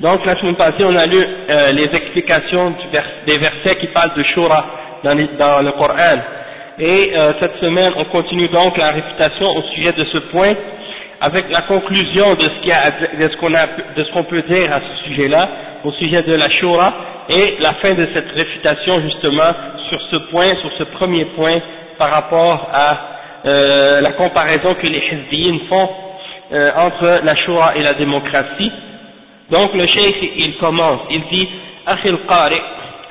Donc la semaine passée, on a lu euh, les explications des versets qui parlent de Shura dans, les, dans le Coran. Et euh, cette semaine, on continue donc la réfutation au sujet de ce point, avec la conclusion de ce qu'on ce qu'on peut dire à ce sujet-là, au sujet de la Shura, et la fin de cette réfutation justement sur ce point, sur ce premier point, par rapport à euh, la comparaison que les Hizbiyin font euh, entre la Shura et la démocratie. Donc le cheikh il commence, il dit أخي القارئ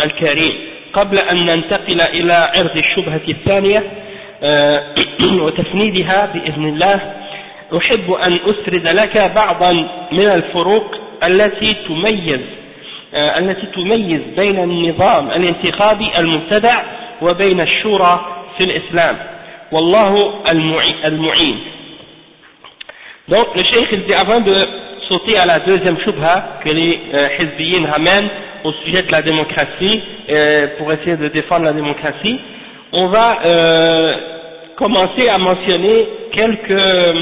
الكريم قبل أن ننتقل إلى عرض الشبهة الثانية وتفنيدها بإذن الله أحب أن أسرد لك بعضا من الفروق التي تميز التي تميز بين النظام الانتخابي المبتدع وبين الشورى في الإسلام والله المعين Donc le cheikh il dit avant de sauter à la deuxième shubha que les euh, Hizbiyin ramènent au sujet de la démocratie, euh, pour essayer de défendre la démocratie, on va euh, commencer à mentionner quelques,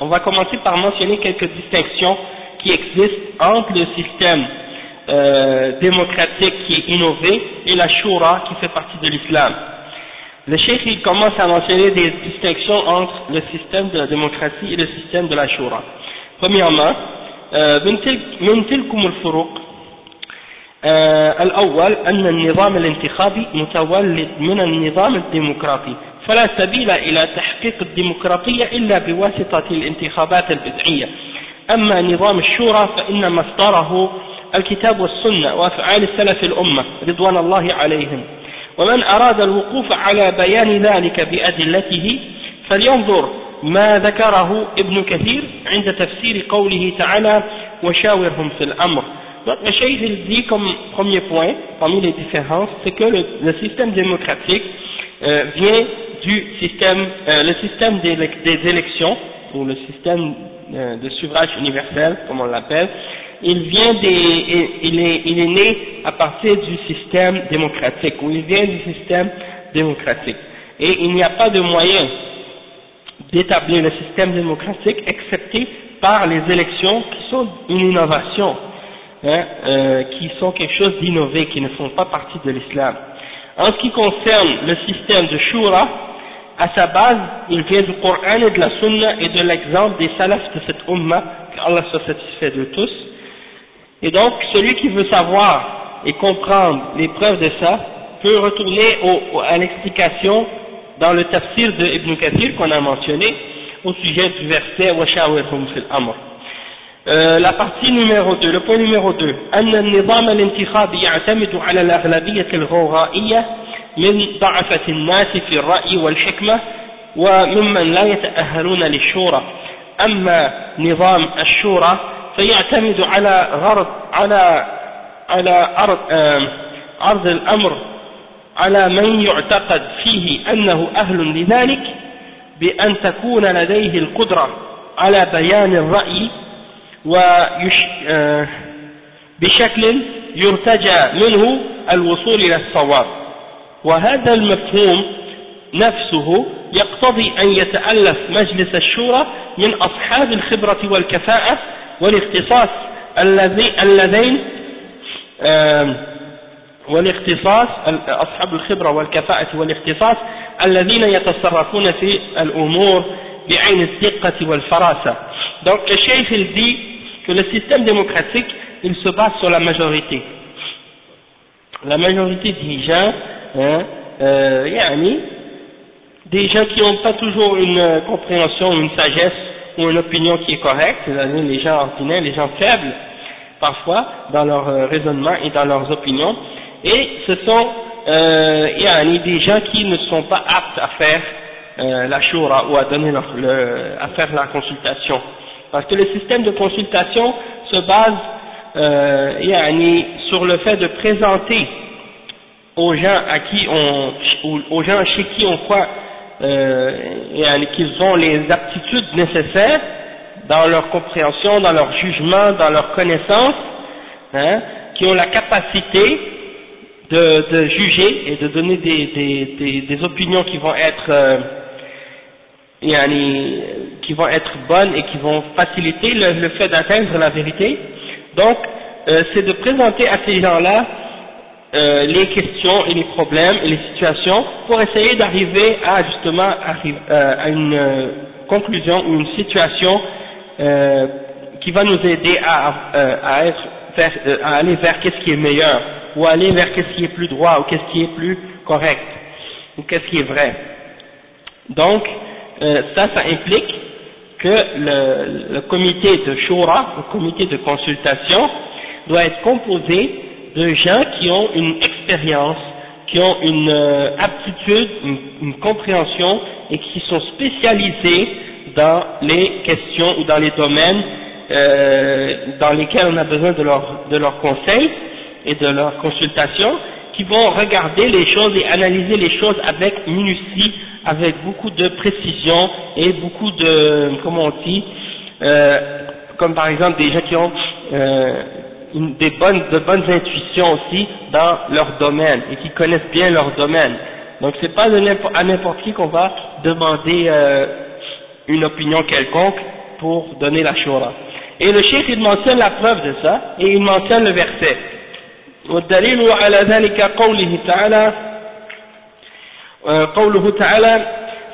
on va commencer par mentionner quelques distinctions qui existent entre le système euh, démocratique qui est innové et la shura qui fait partie de l'islam. Le cheikh il commence à mentionner des distinctions entre le système de la démocratie et le système de la shura. Premièrement, من تلكم الفروق الأول أن النظام الانتخابي متولد من النظام الديمقراطي فلا سبيل إلى تحقيق الديمقراطية إلا بواسطة الانتخابات البدعية. أما نظام الشورى فإن مصدره الكتاب والسنة وأفعال السلف الأمة رضوان الله عليهم. ومن أراد الوقوف على بيان ذلك بأدلته فلينظر ما ذكره ابن كثير عند تفسير قوله تعالى وشاورهم في الأمر Donc le cheikh il dit comme premier point, parmi les différences, c'est que le, le, système démocratique euh, vient du système, euh, le système des, des, élections, ou le système euh, de suffrage universel, comme on l'appelle, il vient des, il est, il est né à partir du système démocratique, ou il vient du système démocratique. Et il n'y a pas de moyen d'établir le système démocratique excepté par les élections qui sont une innovation, hein, euh, qui sont quelque chose d'innové, qui ne font pas partie de l'islam. En ce qui concerne le système de Shura, à sa base, il vient du Coran et de la Sunna et de l'exemple des salafs de cette Ummah, qu'Allah soit satisfait de tous. Et donc, celui qui veut savoir et comprendre les preuves de ça, peut retourner au, à l'explication dans le tafsir de Ibn Kathir qu'on a mentionné au sujet du verset وَشَاوِرْهُمْ فِي الْأَمْرِ euh, la partie numéro 2, le point numéro 2 أن النظام الانتخابي يعتمد على الأغلبية الغوغائية من ضعفة الناس في الرأي والحكمة وممن لا يتأهلون للشورى أما نظام الشورى فيعتمد على غرض على على عرض, آه عرض الأمر على من يعتقد فيه أنه أهل لذلك بأن تكون لديه القدرة على بيان الرأي ويش بشكل يرتجى منه الوصول إلى الصواب. وهذا المفهوم نفسه يقتضي أن يتألف مجلس الشورى من أصحاب الخبرة والكفاءة والاختصاص اللذين والاختصاص أصحاب الخبرة والكفاءة والاختصاص الذين يتصرفون في الأمور بعين الدقة والفراسة donc le cheikh il dit que le système démocratique il se base sur la majorité la majorité des gens hein, euh, yani, des gens qui n'ont pas toujours une compréhension une sagesse ou une opinion qui est correcte c'est-à-dire les gens ordinaires, les gens faibles parfois dans leur euh, raisonnement et dans leurs opinions et ce sont euh, des gens qui ne sont pas aptes à faire euh, la shura ou à donner leur, le, à faire la consultation. Parce que le système de consultation se base euh, sur le fait de présenter aux gens à qui on, aux gens chez qui on croit euh, qu'ils ont les aptitudes nécessaires dans leur compréhension, dans leur jugement, dans leur connaissance, hein, qui ont la capacité de, de, juger et de donner des, des, des, des opinions qui vont être euh, qui vont être bonnes et qui vont faciliter le, le fait d'atteindre la vérité. Donc, euh, c'est de présenter à ces gens-là euh, les questions et les problèmes et les situations pour essayer d'arriver à justement euh, à une euh, conclusion ou une situation euh, qui va nous aider à, à, être, à aller vers qu'est-ce qui est meilleur ou aller vers qu'est-ce qui est plus droit ou qu'est-ce qui est plus correct ou qu'est-ce qui est vrai. Donc ça, ça implique que le, le comité de shura, le comité de consultation, doit être composé de gens qui ont une expérience, qui ont une euh, aptitude, une, compréhension et qui sont spécialisés dans les questions ou dans les domaines euh, dans lesquels on a besoin de leurs de leur conseils et de leurs consultations, qui vont regarder les choses et analyser les choses avec minutie, avec beaucoup de précision et beaucoup de, comment on dit, euh, comme par exemple des gens qui ont euh, des bonnes, de bonnes intuitions aussi dans leur domaine et qui connaissent bien leur domaine. Donc c'est pas à n'importe qui qu'on va demander euh, une opinion quelconque pour donner la shura. Et le cheikh il mentionne la preuve de ça et il mentionne le verset. والدليل على ذلك قوله تعالى قوله تعالى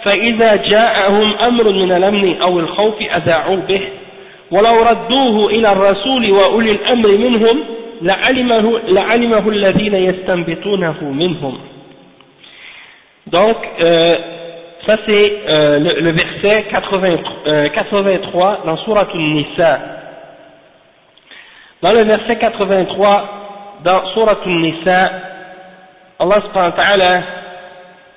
فإذا جاءهم أمر من الأمن أو الخوف أذاعوا به ولو ردوه إلى الرسول وأولي الأمر منهم لعلمه, لعلمه الذين يستنبطونه منهم. Donc euh, ça c'est euh, le, le, verset 80, euh, 83 dans Surah An-Nisa. Dans le verset 83 dans Surah An-Nisa Allah subhanahu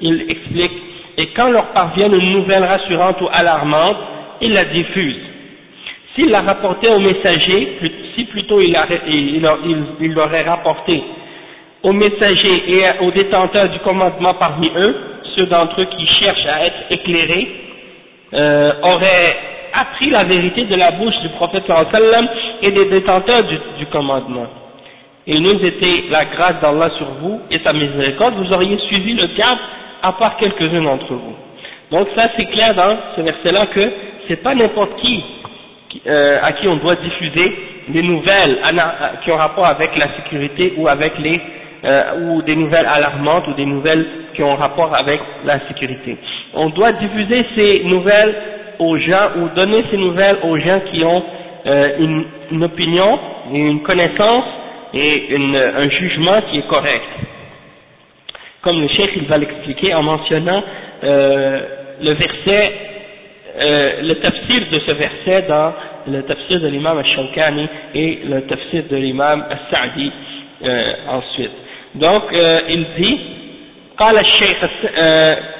il explique et quand leur parvient une nouvelle rassurante ou alarmante ils la diffusent s'il l'a rapporté au messager, si plutôt il, l'aurait rapporté aux messagers et aux détenteurs du commandement parmi eux, ceux d'entre eux qui cherchent à être éclairés, euh, auraient appris la vérité de la bouche du prophète et des détenteurs du, commandement. Il nous était la grâce d'Allah sur vous et sa miséricorde, vous auriez suivi le diable à part quelques-uns d'entre vous. Donc ça c'est clair dans ce verset-là que c'est pas n'importe qui euh, à qui on doit diffuser des nouvelles qui ont rapport avec la sécurité ou avec les euh, ou des nouvelles alarmantes ou des nouvelles qui ont rapport avec la sécurité. On doit diffuser ces nouvelles aux gens ou donner ces nouvelles aux gens qui ont euh, une, une, opinion et une connaissance et une, un jugement qui est correct. Comme le chef il va l'expliquer en mentionnant euh, le verset euh, le tafsir de ce verset dans le tafsir de l'imam al-Shawkani et le tafsir de l'imam al-Sa'di euh, ensuite. Donc euh, il dit قال الشيخ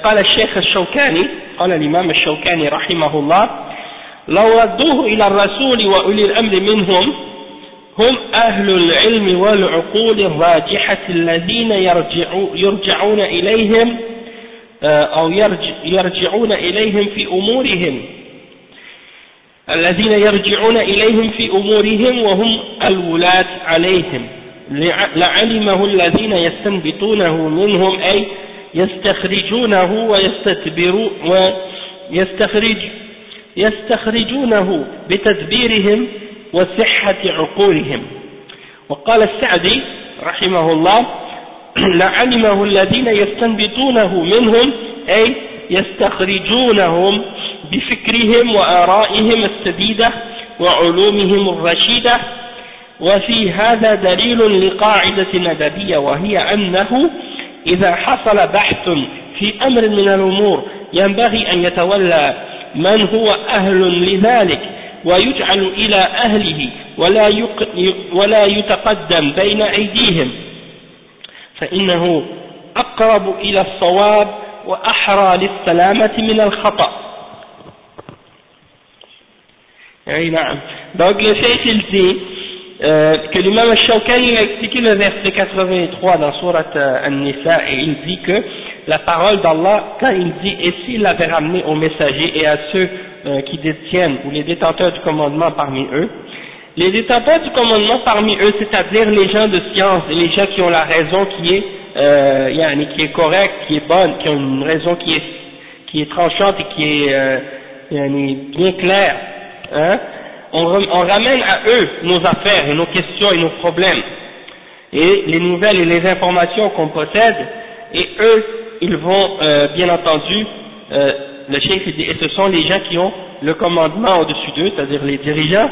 قال الشيخ الشوكاني قال الإمام الشوكاني رحمه الله لو ردوه إلى الرسول وأولي الأمر منهم هم أهل العلم والعقول الراجحة الذين يرجعون إليهم آه، أو يرجعون إليهم في أمورهم. الذين يرجعون إليهم في أمورهم وهم الولاة عليهم. لعلمه الذين يستنبطونه منهم أي يستخرجونه ويستتبروا ويستخرج يستخرجونه بتدبيرهم وصحة عقولهم. وقال السعدي رحمه الله لعلمه الذين يستنبطونه منهم أي يستخرجونهم بفكرهم وآرائهم السديدة وعلومهم الرشيدة. وفي هذا دليل لقاعدة ندبية وهي أنه إذا حصل بحث في أمر من الأمور ينبغي أن يتولى من هو أهل لذلك. ويجعل إلى أهله ولا, ولا يتقدم بين أيديهم فإنه أقرب إلى الصواب وأحرى للسلامة من الخطأ أي نعم donc le euh, que l'imam al-Shawkani a expliqué le verset 83 dans surat euh, An-Nisa et il dit que la parole d'Allah quand il dit et s'il l'avait ramené aux messagers et à ceux euh, qui détiennent ou les détenteurs du commandement parmi eux. Les détenteurs du commandement parmi eux c'est-à-dire les gens de science les gens qui ont la raison qui est euh, qui est correcte, qui est bonne, qui ont une raison qui est, qui est tranchante et qui est euh, bien claire, hein, on, on, ramène à eux nos affaires et nos questions et nos problèmes, et les nouvelles et les informations qu'on possède, et eux, ils vont, euh, bien entendu, euh, le chef dit, et ce sont les gens qui ont le commandement au-dessus d'eux, c'est-à-dire les dirigeants,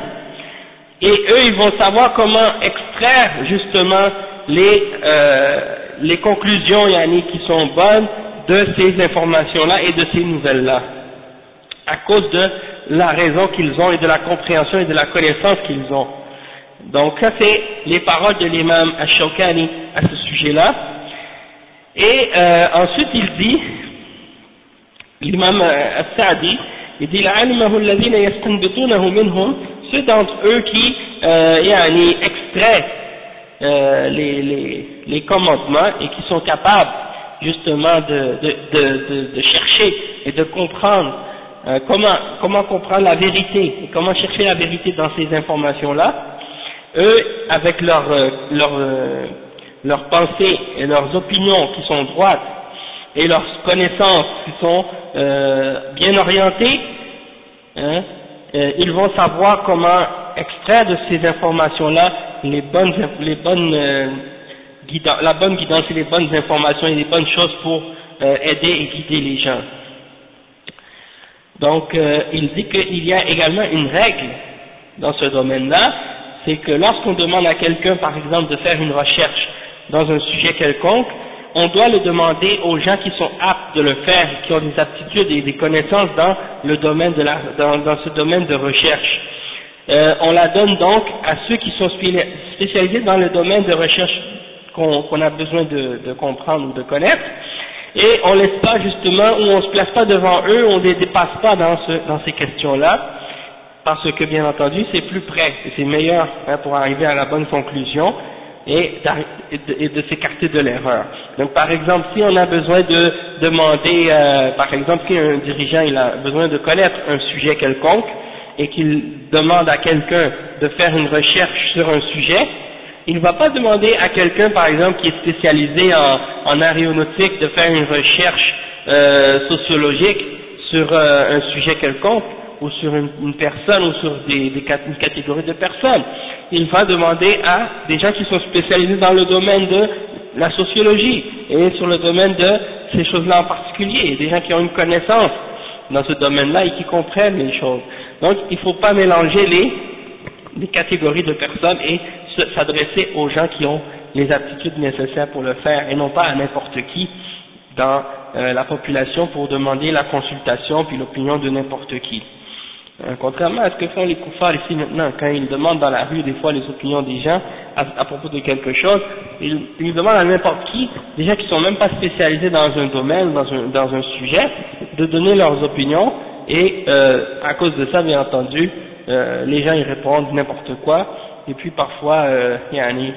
et eux, ils vont savoir comment extraire justement les, euh, les conclusions yani, qui sont bonnes de ces informations-là et de ces nouvelles-là, à cause de la raison qu'ils ont et de la compréhension et de la connaissance qu'ils ont. Donc ça c'est les paroles de l'imam Ash-Shawkani à ce sujet-là. Et euh, ensuite il dit, l'imam As-Sa'di, il dit ceux d'entre eux qui euh, extraient euh, les, les, les, commandements et qui sont capables justement de, de, de, de chercher et de comprendre euh, comment, comment comprendre la vérité et comment chercher la vérité dans ces informations-là, eux, avec euh, leur, euh, leur pensées et leurs opinions qui sont droites et leurs connaissances qui sont bien orientées, hein, ils vont savoir comment extraire de ces informations-là les bonnes, les bonnes, euh, la bonne guidance et les bonnes informations et les bonnes choses pour euh, aider et guider les gens. Donc, euh, il dit qu'il y a également une règle dans ce domaine-là, c'est que lorsqu'on demande à quelqu'un, par exemple, de faire une recherche dans un sujet quelconque, on doit le demander aux gens qui sont aptes de le faire, qui ont des aptitudes et des connaissances dans le domaine de la, dans, ce domaine de recherche. Euh, on la donne donc à ceux qui sont spécialisés dans le domaine de recherche qu'on a besoin de, de, comprendre ou de connaître, et on laisse pas justement, ou on se place pas devant eux, on ne les dépasse pas dans, ce, dans ces questions-là, parce que bien entendu c'est plus près, c'est meilleur hein, pour arriver à la bonne conclusion, et, de, s'écarter de l'erreur. Donc par exemple, si on a besoin de demander, euh, par exemple, si un dirigeant il a besoin de connaître un sujet quelconque, et qu'il demande à quelqu'un de faire une recherche sur un sujet, il ne va pas demander à quelqu'un, par exemple, qui est spécialisé en, en aéronautique, de faire une recherche euh, sociologique sur euh, un sujet quelconque, ou sur une, personne, ou sur des, des, une catégorie de personnes. Il va demander à des gens qui sont spécialisés dans le domaine de la sociologie, et sur le domaine de ces choses-là en particulier, des gens qui ont une connaissance dans ce domaine-là et qui comprennent les choses. Donc il ne faut pas mélanger les, catégories de personnes et s'adresser aux gens qui ont les aptitudes nécessaires pour le faire et non pas à n'importe qui dans euh, la population pour demander la consultation puis l'opinion de n'importe qui. Euh, contrairement à ce que font les koufars ici maintenant, quand ils demandent dans la rue des fois les opinions des gens à, propos de quelque chose, ils, ils demandent à n'importe qui, des gens qui sont même pas spécialisés dans un domaine, dans un, dans un sujet, de donner leurs opinions et euh, à cause de ça, bien entendu, euh, les gens y répondent n'importe quoi, et puis parfois, euh, yani,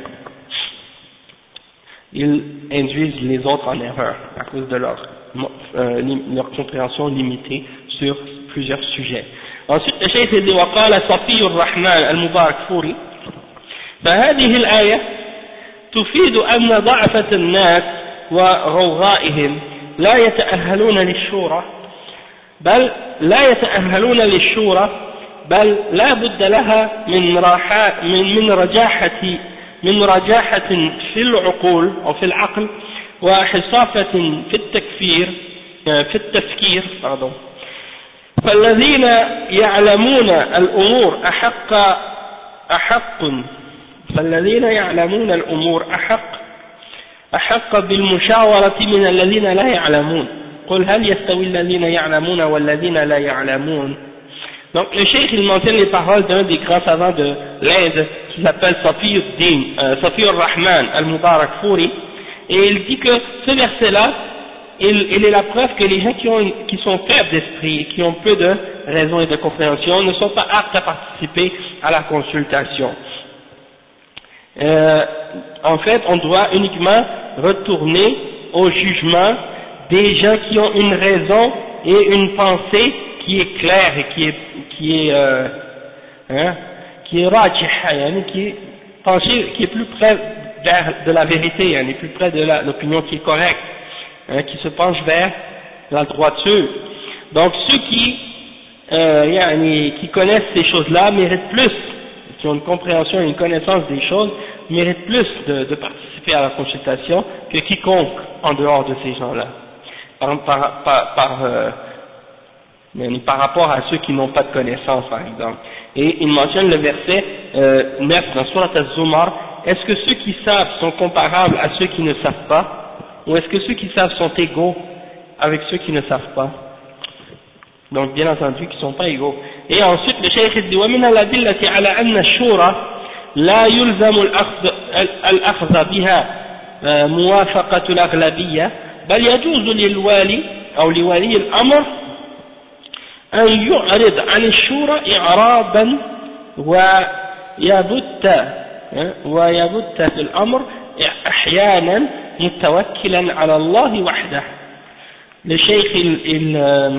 ils induisent les autres en erreur à cause de leur, euh, leur compréhension limitée sur plusieurs sujets. Ensuite, le cheikh dit وقال صفي الرحمن المبارك فوري فهذه الآية تفيد أن ضعفة الناس وغوغائهم لا يتأهلون للشورى بل لا يتأهلون للشورى بل لا بد لها من, راحة من, من رجاحة من رجاحة في العقول أو في العقل وحصافة في التكفير في التفكير pardon. فالذين يعلمون الأمور أحق أحق فالذين يعلمون الأمور أحق أحق بالمشاورة من الذين لا يعلمون قل هل يستوي الذين يعلمون والذين لا يعلمون Donc le cheikh il mentionne les paroles d'un des grands savants de l'Inde qui s'appelle Safiuddin, euh, Safiur Rahman al-Mubarak Fouri et il dit que ce verset là il, est la preuve que les gens qui, ont, qui sont faibles d'esprit, qui ont peu de raison et de compréhension, ne sont pas aptes à participer à la consultation. Euh, en fait, on doit uniquement retourner au jugement des gens qui ont une raison et une pensée qui est claire et qui est qui est euh, hein, qui est qui est penché, qui est plus près de la vérité, hein, plus près de l'opinion qui est correcte, hein, qui se penche vers la droiture. Donc ceux qui euh, qui connaissent ces choses-là méritent plus, qui ont une compréhension et une connaissance des choses, méritent plus de, de participer à la consultation que quiconque en dehors de ces gens-là. Par, par, par, par euh, par rapport à ceux qui n'ont pas de connaissance, par exemple. Et il mentionne le verset euh, 9 dans Surat al-Zumar, est-ce que ceux qui savent sont comparables à ceux qui ne savent pas, ou est-ce que ceux qui savent sont égaux avec ceux qui ne savent pas Donc bien entendu qu'ils ne sont pas égaux. Et ensuite le cheikh dit ومن الأدلة على أن الشورى لا يلزم الأخذ بها موافقة الأغلبية بل يجوز للوالي أو لولي الأمر أن يعرض عن الشورى إعرابا ويبت ويبت في الأمر أحيانا متوكلا على الله وحده le cheikh il, il, euh,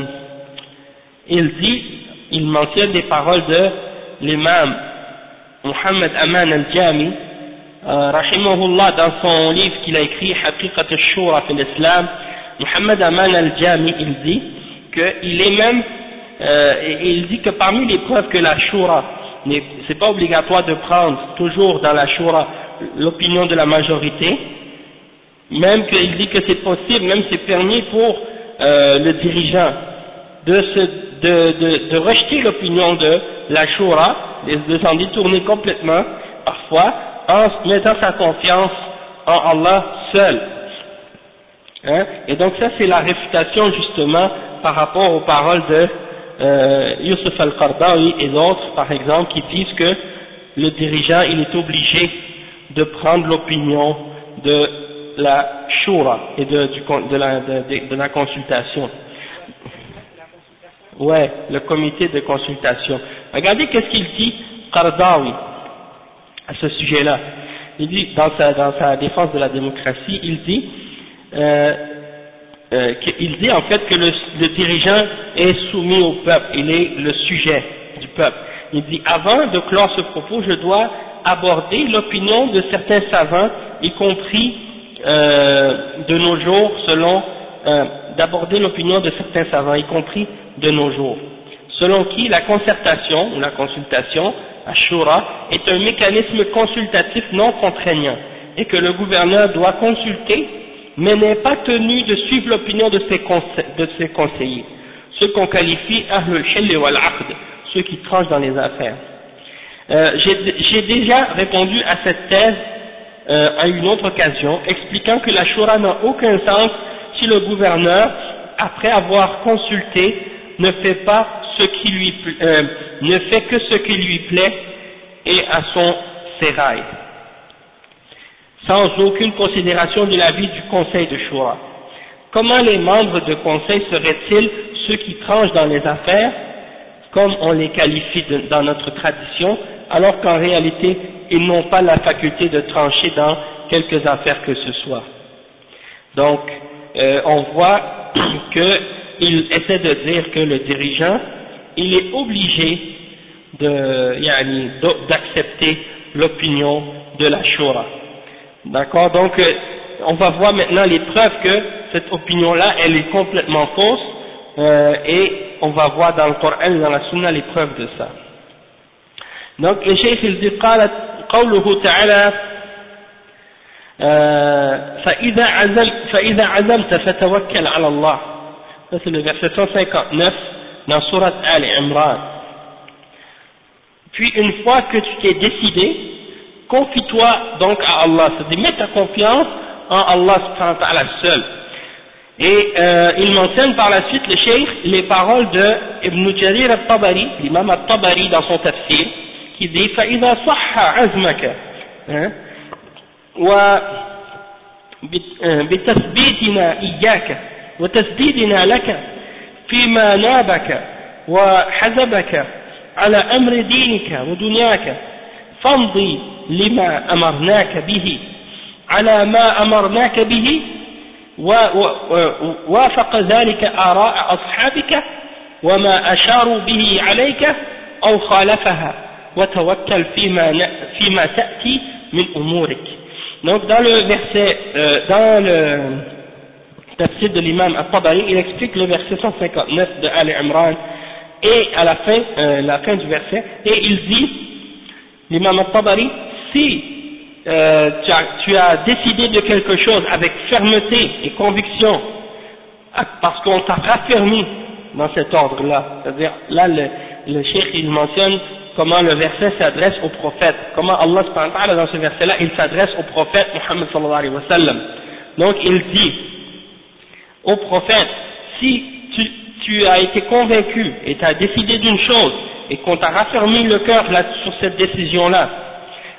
il dit il mentionne des paroles de l'imam Muhammad Aman al-Jami euh, rahimahullah dans son livre qu'il a écrit Haqiqat al-Shura fil Islam Muhammad Aman al-Jami il dit qu'il est même euh, et il dit que parmi les preuves que la Shura, c'est pas obligatoire de prendre toujours dans la Shura l'opinion de la majorité, même qu'il dit que c'est possible, même c'est permis pour euh, le dirigeant de, se, de, de, de rejeter l'opinion de la Shura, de s'en détourner complètement, parfois, en mettant sa confiance en Allah seul. Hein? Et donc ça c'est la réfutation justement par rapport aux paroles de euh, Youssef al-Qardawi et d'autres, par exemple, qui disent que le dirigeant, il est obligé de prendre l'opinion de la shura et de, de, la, de la consultation. Ouais, le comité de consultation. Regardez qu'est-ce qu'il dit Qardawi à ce sujet-là. Il dit, dans sa, dans sa défense de la démocratie, il dit, euh, euh, il dit en fait que le, le, dirigeant est soumis au peuple, il est le sujet du peuple. Il dit avant de clore ce propos, je dois aborder l'opinion de certains savants, y compris euh, de nos jours, selon euh, d'aborder l'opinion de certains savants, y compris de nos jours, selon qui la concertation ou la consultation, Ashura, est un mécanisme consultatif non contraignant et que le gouverneur doit consulter mais n'est pas tenu de suivre l'opinion de, ses, conseillers, ceux qu'on qualifie Ahlul Hill wal Aqd, ceux qui tranchent dans les affaires. Euh, J'ai déjà répondu à cette thèse euh, à une autre occasion, expliquant que la Shura n'a aucun sens si le gouverneur, après avoir consulté, ne fait pas ce qui lui euh, ne fait que ce qui lui plaît et à son sérail sans aucune considération de l'avis du conseil de Shura. Comment les membres de conseil seraient-ils ceux qui tranchent dans les affaires, comme on les qualifie dans notre tradition, alors qu'en réalité ils n'ont pas la faculté de trancher dans quelques affaires que ce soit. Donc, euh, on voit qu'il essaie de dire que le dirigeant, il est obligé d'accepter l'opinion de la Shura. D'accord? Donc, euh, on va voir maintenant les preuves que cette opinion-là, elle est complètement fausse, euh, et on va voir dans le Coran et dans la Sunna les preuves de ça. Donc, le Cheikh, il dit, قوله تعالى فإذا عزم فإذا عزمت فتوكل على الله ça c'est le verset 159 dans Surat Al Imran puis une fois que tu t'es décidé confie-toi donc à Allah c'est-à-dire mets ta confiance en Allah subhanahu wa ta'ala seul et euh, il mentionne par la suite le cheikh les paroles de Ibn Jarir al-Tabari l'imam al-Tabari dans son tafsir Dit فإذا صح عزمك. وبتثبيتنا إياك وتسديدنا لك فيما نابك وحزبك على أمر دينك ودنياك. فامضي لما أمرناك به على ما أمرناك به ووافق ذلك آراء أصحابك وما أشاروا به عليك أو خالفها. وتوكل فيما, فيما تأتي من أمورك Donc dans le verset, euh, dans le tafsir de l'imam al-Tabari, il explique le verset 159 de Al Imran et à la fin, euh, la fin du verset, et il dit, l'imam al-Tabari, si euh, tu, as, tu, as, décidé de quelque chose avec fermeté et conviction, parce qu'on t'a raffermi dans cet ordre-là, c'est-à-dire là le, le cheikh il mentionne comment le verset s'adresse au prophète, comment Allah dans ce verset-là, il s'adresse au prophète Muhammad sallallahu alayhi wa sallam. Donc il dit au prophète, si tu, tu as été convaincu et tu as décidé d'une chose et qu'on t'a raffermi le cœur là, sur cette décision-là,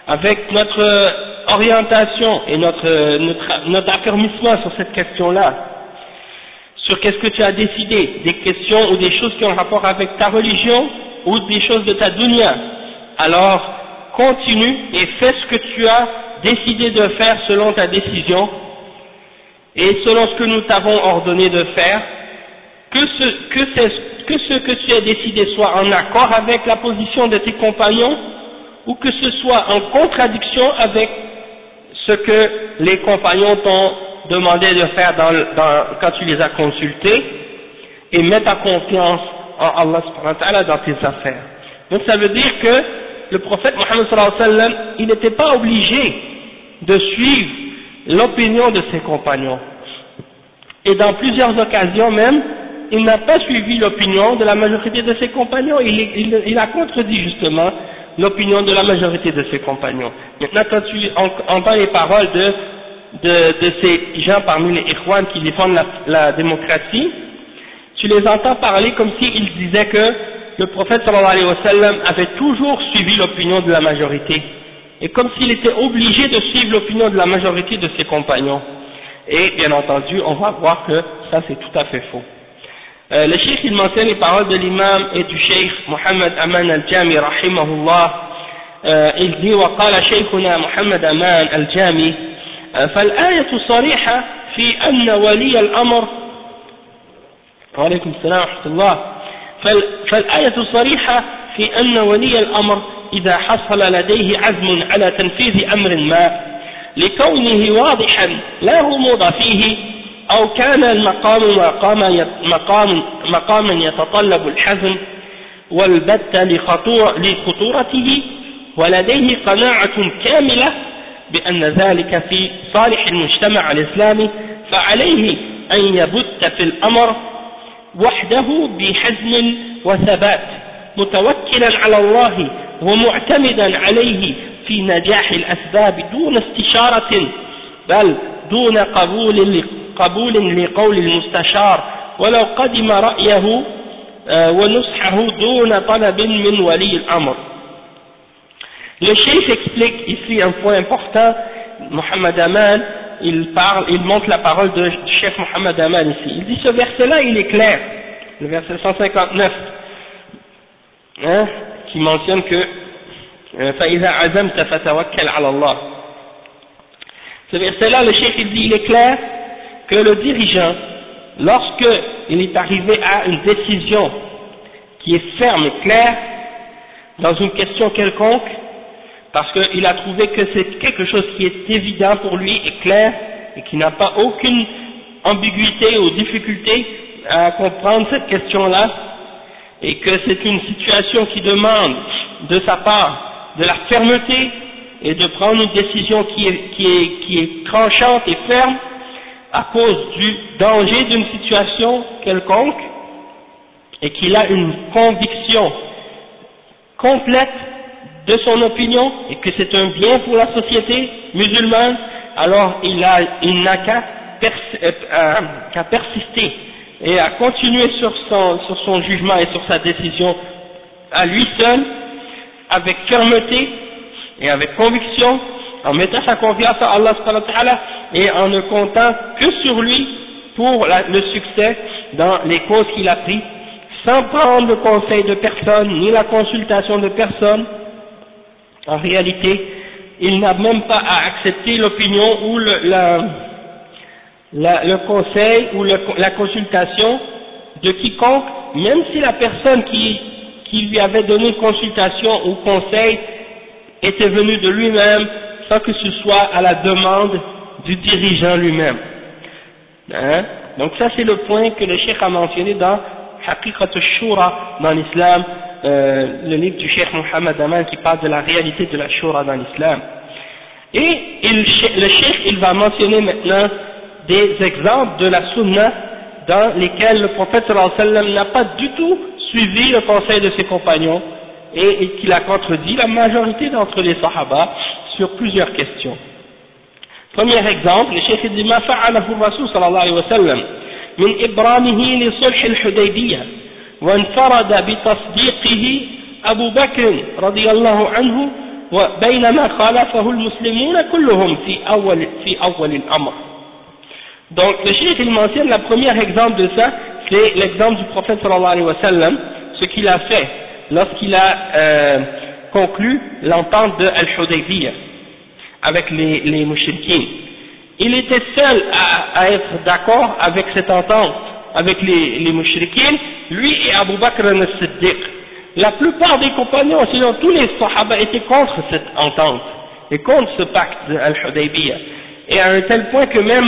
avec notre orientation et notre, notre, notre affermissement sur cette question-là, sur qu'est-ce que tu as décidé, des questions ou des choses qui ont rapport avec ta religion, ou des choses de ta dunya, alors continue et fais ce que tu as décidé de faire selon ta décision et selon ce que nous t'avons ordonné de faire, que ce, que, tu as décidé soit en accord avec la position de tes compagnons ou que ce soit en contradiction avec ce que les compagnons t'ont demandé de faire quand tu les as consultés et mets ta confiance en Allah subhanahu wa ta'ala dans tes affaires. Donc ça veut dire que le prophète Mohammed sallallahu alayhi wa sallam, il n'était pas obligé de suivre l'opinion de ses compagnons. Et dans plusieurs occasions même, il n'a pas suivi l'opinion de la majorité de ses compagnons, il, a contredit justement l'opinion de la majorité de ses compagnons. Maintenant, quand tu entends les paroles de, de, ces gens parmi les Ikhwan qui défendent la démocratie, tu les entends parler comme s'ils disaient que le prophète sallallahu alayhi wa sallam avait toujours suivi l'opinion de la majorité, et comme s'il était obligé de suivre l'opinion de la majorité de ses compagnons. Et bien entendu, on va voir que ça c'est tout à fait faux. Euh, le cheikh il mentionne les paroles de l'imam et du cheikh Mohammed Aman al-Jami rahimahullah euh, il dit وقال شيخنا محمد أمان الجامي فالآية صريحة في أن ولي الأمر وعليكم السلام ورحمة الله. فالآية صريحة في أن ولي الأمر إذا حصل لديه عزم على تنفيذ أمر ما لكونه واضحا لا غموض فيه أو كان المقام مقام مقام مقاما يتطلب الحزم والبت لخطورته ولديه قناعة كاملة بأن ذلك في صالح المجتمع الإسلامي فعليه أن يبت في الأمر وحده بحزم وثبات متوكلا على الله ومعتمدا عليه في نجاح الأسباب دون استشارة بل دون قبول قبول لقول المستشار. ولو قدم رأيه ونصحه دون طلب من ولي الأمر. Le cheikh explique ici un point important, Mohamed Aman, il parle, il montre la parole de chef Mohamed Aman ici. Il dit ce verset-là, il est clair, le verset 159, hein, qui mentionne que فَإِذَا عَزَمْتَ فَتَوَكَّلْ عَلَى اللَّهِ Ce verset-là, le chef il dit, il est clair que le dirigeant, lorsque il est arrivé à une décision qui est ferme et claire dans une question quelconque, parce qu'il a trouvé que c'est quelque chose qui est évident pour lui et clair, et qui n'a pas aucune ambiguïté ou difficulté à comprendre cette question-là. Et que c'est une situation qui demande de sa part de la fermeté et de prendre une décision qui est, qui est, qui est tranchante et ferme à cause du danger d'une situation quelconque et qu'il a une conviction complète de son opinion et que c'est un bien pour la société musulmane, alors il n'a qu'à euh, euh, persister et à continuer sur son, sur son jugement et sur sa décision à lui seul, avec fermeté et avec conviction, en mettant sa confiance à Allah et en ne comptant que sur lui pour le succès dans les causes qu'il a prises, sans prendre le conseil de personne, ni la consultation de personne, en réalité, il n'a même pas à accepter l'opinion ou le, le conseil ou la consultation de quiconque, même si la personne qui, qui lui avait donné consultation ou conseil était venue de lui-même, sans que ce soit à la demande du dirigeant lui-même. Hein? Donc ça c'est le point que le cheikh a mentionné dans Haqiqat al-Shura dans l'islam, euh, le livre du Cheikh Mohammed Aman qui parle de la réalité de la Shura dans l'islam. Et le Cheikh, il va mentionner maintenant des exemples de la Sunna dans lesquels le prophète n'a pas du tout suivi le conseil de ses compagnons et, et qu'il a contredit la majorité d'entre les Sahaba sur plusieurs questions. Premier exemple, le Cheikh dit « Ma fa'alahu Rasul sallallahu alayhi wa sallam min ibramihi li sulh al-Hudaybiyah » وانفرد بتصديقه أبو بكر رضي الله عنه وبينما خالفه المسلمون كلهم في أول, في أول الأمر Donc le cheikh il mentionne le premier exemple de ça, c'est l'exemple du prophète sallallahu alayhi wa sallam, ce qu'il a fait lorsqu'il a euh, conclu l'entente de Al-Hudaybiyah avec les, les Il était seul à, à être d'accord avec cette entente avec les, les lui et Abu Bakr al-Siddiq. La plupart des compagnons, sinon tous les sahaba étaient contre cette entente et contre ce pacte Al-Hudaybiyah et à un tel point que même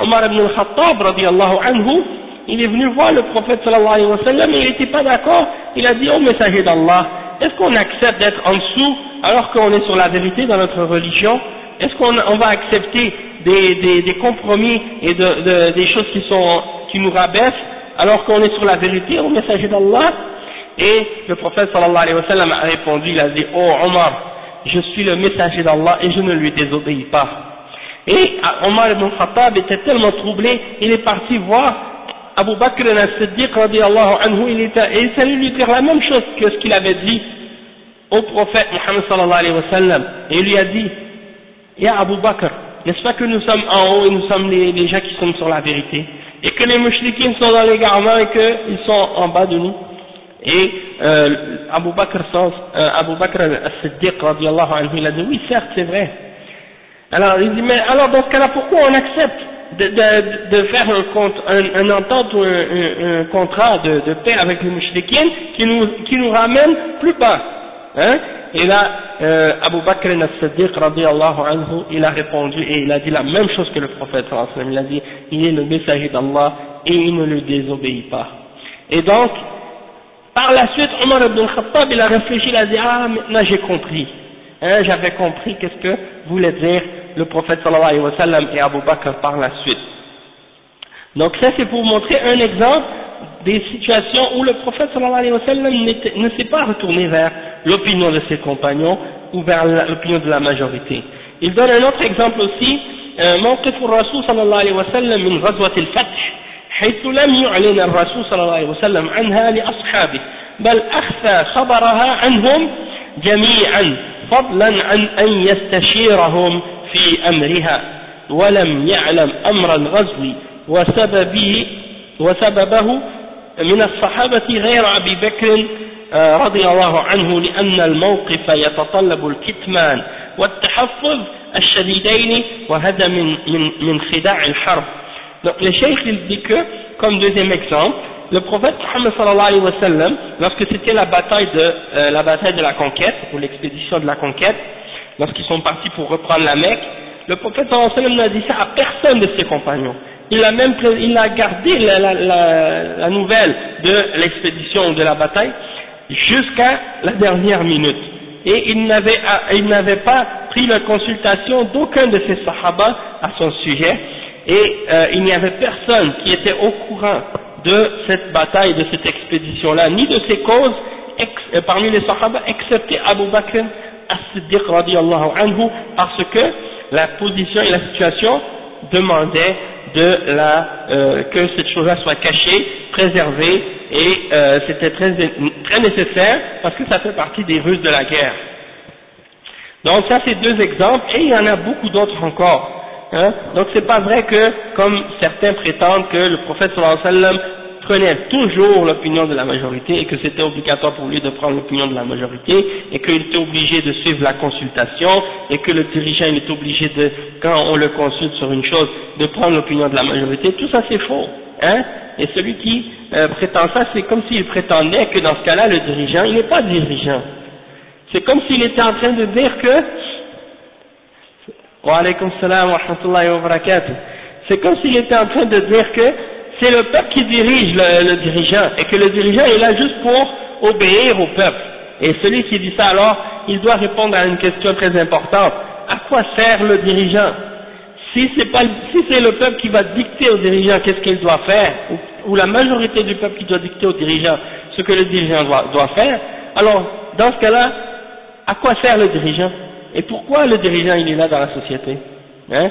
Omar ibn al-Khattab anhu, il est venu voir le prophète sallallahu alayhi wa sallam et il n'était pas d'accord, il a dit au messager d'Allah, est-ce qu'on accepte d'être en dessous alors qu'on est sur la vérité dans notre religion? Est-ce qu'on on va accepter des, compromis et de, de, des choses qui, sont, qui nous rabaissent alors qu'on est sur la vérité au messager d'Allah Et le prophète sallallahu alayhi wa a répondu, il a dit, oh Omar, je suis le messager d'Allah et je ne lui désobéis pas. Et Omar ibn Khattab était tellement troublé, il est parti voir Abu Bakr al-Siddiq anhu, il était, et il allait lui dire la même chose que ce qu'il avait dit au prophète Muhammad sallallahu alayhi wa sallam. Et il lui a dit, Ya Abu Bakr, n'est-ce pas que nous sommes en haut et nous sommes les, les gens qui sont sur la vérité? Et que les mouchliquins sont dans les garments et qu'ils sont en bas de nous. Et euh, Abu Bakr, euh, Abu Bakr al-Siddiq il a dit, oui certes c'est vrai, alors il dit, mais alors dans ce cas-là, pourquoi on accepte de, de, de faire un, un, un, entente ou un, un contrat de, de, paix avec les mouchriquins qui nous, qui nous ramène plus bas hein? Et là, euh, Abu Bakr al-Siddiq anhu, il a répondu et il a dit la même chose que le prophète il a dit, il est le messager d'Allah et il ne le désobéit pas. Et donc, par la suite, Omar ibn Khattab, il a réfléchi, il a dit, ah maintenant j'ai compris. Hein, j'avais compris qu'est-ce que voulait dire le prophète sallallahu alayhi wa sallam et Abu Bakr par la suite. Donc ça c'est pour montrer un exemple des situations où le prophète sallallahu alayhi wa sallam ne s'est pas retourné vers l'opinion de ses compagnons ou vers l'opinion de la majorité. Il donne un autre exemple aussi, موقف الرسول صلى الله عليه وسلم من غزوة الفتح حيث لم يعلن الرسول صلى الله عليه وسلم عنها لأصحابه بل أخفى خبرها عنهم جميعا فضلا عن أن يستشيرهم في أمرها ولم يعلم أمر الغزو وسببه, وسببه من الصحابة غير أبي بكر آه، رضي الله عنه لأن الموقف يتطلب الكتمان والتحفظ الشديدين وهذا من, من, من خداع الحرب Donc le cheikh il dit que, comme deuxième exemple, le prophète Muhammad sallallahu alayhi wa sallam, lorsque c'était la bataille de, euh, la bataille de la conquête, ou l'expédition de la conquête, lorsqu'ils sont partis pour reprendre la Mecque, le prophète sallallahu alayhi wa sallam n'a dit ça à personne de ses compagnons. il a même il a gardé la, la, la, la nouvelle de l'expédition ou de la bataille jusqu'à la dernière minute. Et il n'avait, il n'avait pas pris la consultation d'aucun de ses sahaba à son sujet, et euh, il n'y avait personne qui était au courant de cette bataille, de cette expédition-là, ni de ses causes, euh, parmi les sahaba, excepté Abu Bakr as-Siddiq anhu, parce que la position et la situation demandaient de la, euh, que cette chose-là soit cachée, préservée, et euh, c'était très, nécessaire parce que ça fait partie des ruses de la guerre. Donc ça c'est deux exemples, et il y en a beaucoup d'autres encore. Hein. Donc c'est pas vrai que, comme certains prétendent, que le prophète sallallahu alayhi wa sallam prenait toujours l'opinion de la majorité et que c'était obligatoire pour lui de prendre l'opinion de la majorité et qu'il était obligé de suivre la consultation et que le dirigeant il est obligé de, quand on le consulte sur une chose, de prendre l'opinion de la majorité, tout ça c'est faux. Hein? Et celui qui euh, prétend ça, c'est comme s'il prétendait que dans ce cas-là, le dirigeant, il n'est pas dirigeant. C'est comme s'il était en train de dire que wa alaykum salam wa rahmatullahi wa barakatuh. C'est comme s'il était en train de dire que c'est le peuple qui dirige le, dirigeant. Et que le dirigeant est là juste pour obéir au peuple. Et celui qui dit ça alors, il doit répondre à une question très importante. À quoi sert le dirigeant? Si c'est si le peuple qui va dicter au dirigeant qu'est-ce qu'il doit faire, ou, la majorité du peuple qui doit dicter au dirigeant ce que le dirigeant doit, doit faire, alors dans ce cas-là, à quoi sert le dirigeant? Et pourquoi le dirigeant il est là dans la société? Hein?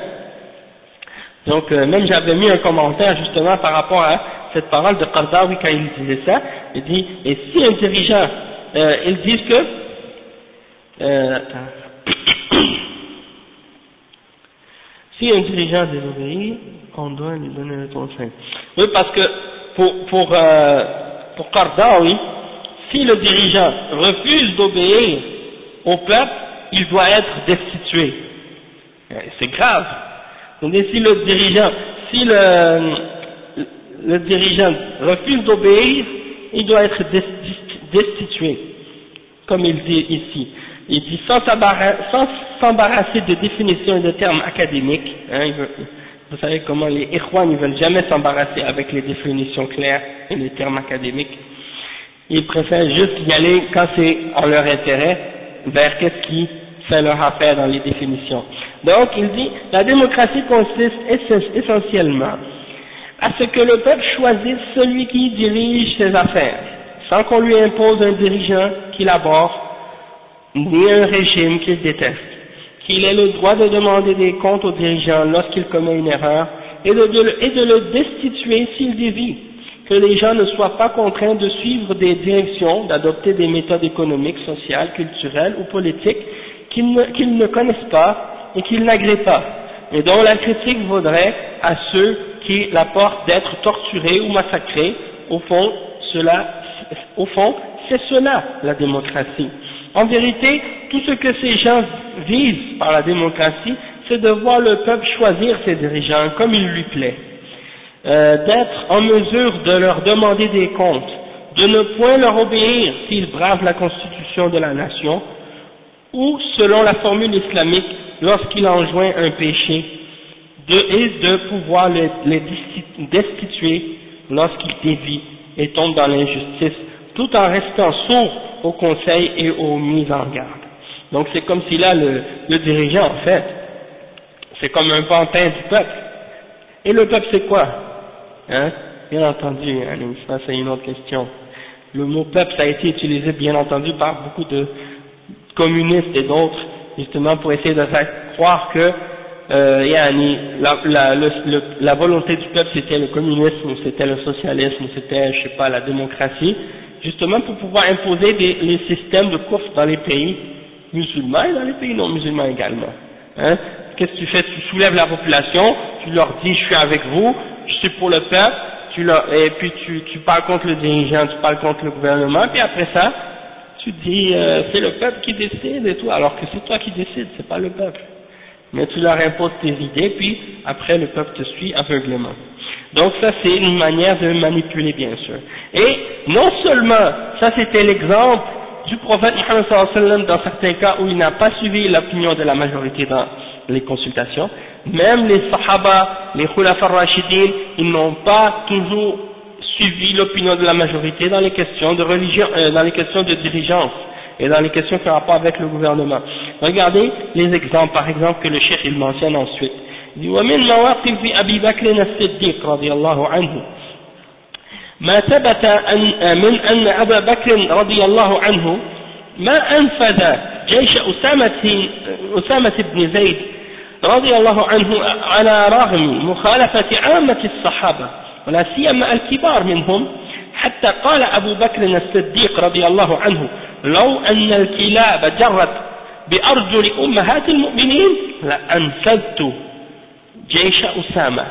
Donc euh, même j'avais mis un commentaire justement par rapport à cette parole de Qardawi quand il disait ça, il dit, et si un dirigeant, euh, ils disent que, euh, si un dirigeant désobéit, on doit lui donner le conseil. Oui, parce que pour, pour, euh, pour si le dirigeant refuse d'obéir au peuple, il doit être destitué. C'est grave donc si le dirigeant, si le, le dirigeant refuse d'obéir, il doit être destitué, comme il dit ici. Il dit sans s'embarrasser de définitions et de termes académiques, hein, vous savez comment les Ikhwan ne veulent jamais s'embarrasser avec les définitions claires et les termes académiques. Ils préfèrent juste y aller quand c'est en leur intérêt, vers qu'est-ce qui fait leur affaire dans les définitions. Donc il dit, la démocratie consiste essentiellement à ce que le peuple choisisse celui qui dirige ses affaires, sans qu'on lui impose un dirigeant qu'il aborde, ni un régime qu'il déteste, qu'il ait le droit de demander des comptes au dirigeant lorsqu'il commet une erreur, et de, le destituer s'il dévie, que les gens ne soient pas contraints de suivre des directions, d'adopter des méthodes économiques, sociales, culturelles ou politiques qu'ils ne connaissent pas et qu'il pas, et dont la critique vaudrait à ceux qui la portent d'être torturés ou massacrés, au fond, cela, au fond, c'est cela la démocratie. En vérité, tout ce que ces gens visent par la démocratie, c'est de voir le peuple choisir ses dirigeants comme il lui plaît, euh, d'être en mesure de leur demander des comptes, de ne point leur obéir s'ils bravent la constitution de la nation, ou, selon la formule islamique, lorsqu'il enjoint un péché, de, et de pouvoir les, destituer lorsqu'il dévie et tombe dans l'injustice, tout en restant sourd au conseil et aux mises en garde. Donc c'est comme si là, le, dirigeant, en fait, c'est comme un pantin du peuple. Et le peuple, c'est quoi? Hein? Bien entendu, ça c'est une autre question. Le mot peuple, ça a été utilisé, bien entendu, par beaucoup de communistes et d'autres, justement pour essayer de faire croire que euh, la, volonté du peuple c'était le communisme, c'était le socialisme, c'était, je sais pas, la démocratie, justement pour pouvoir imposer des, les systèmes de course dans les pays musulmans et dans les pays non musulmans également. Hein Qu'est-ce que tu fais? Tu soulèves la population, tu leur dis je suis avec vous, je suis pour le peuple, et puis tu, tu parles contre le dirigeant, tu parles contre le gouvernement, puis après ça, tu dis euh, c'est le peuple qui décide et tout, alors que c'est toi qui décides, c'est pas le peuple. Mais tu leur imposes tes idées, puis après le peuple te suit aveuglément. Donc ça c'est une manière de manipuler bien sûr. Et non seulement, ça c'était l'exemple du prophète Muhammad dans certains cas où il n'a pas suivi l'opinion de la majorité dans les consultations, même les Sahaba, les Khulafa Rashidin, ils n'ont pas toujours suivi l'opinion de la majorité dans les questions de religion, euh, dans les questions de dirigeance et dans les questions qui ont rapport avec le gouvernement. Regardez les exemples, par exemple, que le cheikh il mentionne ensuite. Il dit, ومن مواقف أبي بكر الصديق رضي الله عنه ما ثبت أن من أن أبا بكر رضي الله عنه ما أنفذ جيش أسامة, أسامة بن زيد رضي الله عنه على رغم مخالفة عامة الصحابة ولا سيما الكبار منهم حتى قال أبو بكر الصديق رضي الله عنه لو أن الكلاب جرت بأرجل أمهات المؤمنين لأنفذت جيش أسامة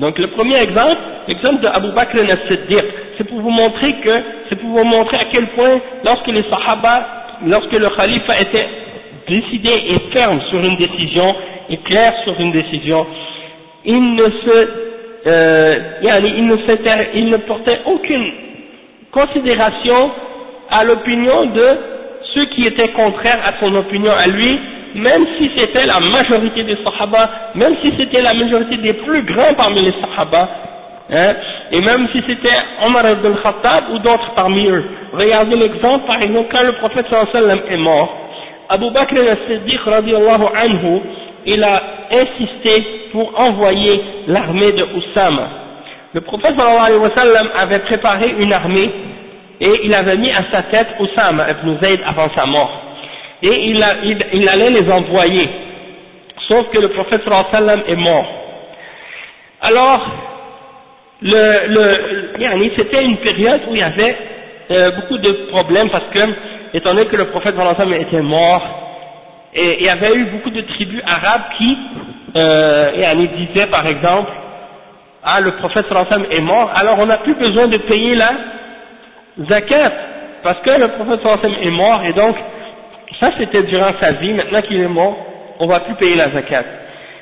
Donc le premier exemple, l'exemple de Abu Bakr al-Siddiq, c'est pour vous montrer que, c'est pour vous montrer à quel point, lorsque les Sahaba, lorsque le Khalifa était décidé et ferme sur une décision, et clair sur une décision, il ne se, euh, il ne, il ne portait aucune considération à l'opinion de ceux qui étaient contraires à son opinion à lui, même si c'était la majorité des Sahaba, même si c'était la majorité des plus grands parmi les Sahaba, hein, et même si c'était Omar ibn Khattab ou d'autres parmi eux. Regardez l'exemple, par exemple, quand le prophète sallam est mort, Abu Bakr al-Siddiq anhu, il a insisté pour envoyer l'armée de Oussama. Le prophète sallam avait préparé une armée et il avait mis à sa tête Oussama ibn Zayd avant sa mort et il, allait les envoyer, sauf que le prophète sallam est mort. Alors, le, c'était une période où il y avait euh, beaucoup de problèmes parce que, étant donné que le prophète sallam était mort, et il y avait eu beaucoup de tribus arabes qui euh, disaient par exemple, ah le prophète sallam est mort, alors on n'a plus besoin de payer la zakat, parce que le prophète sallam est mort et donc ça c'était durant sa vie, maintenant qu'il est mort, on va plus payer la zakat.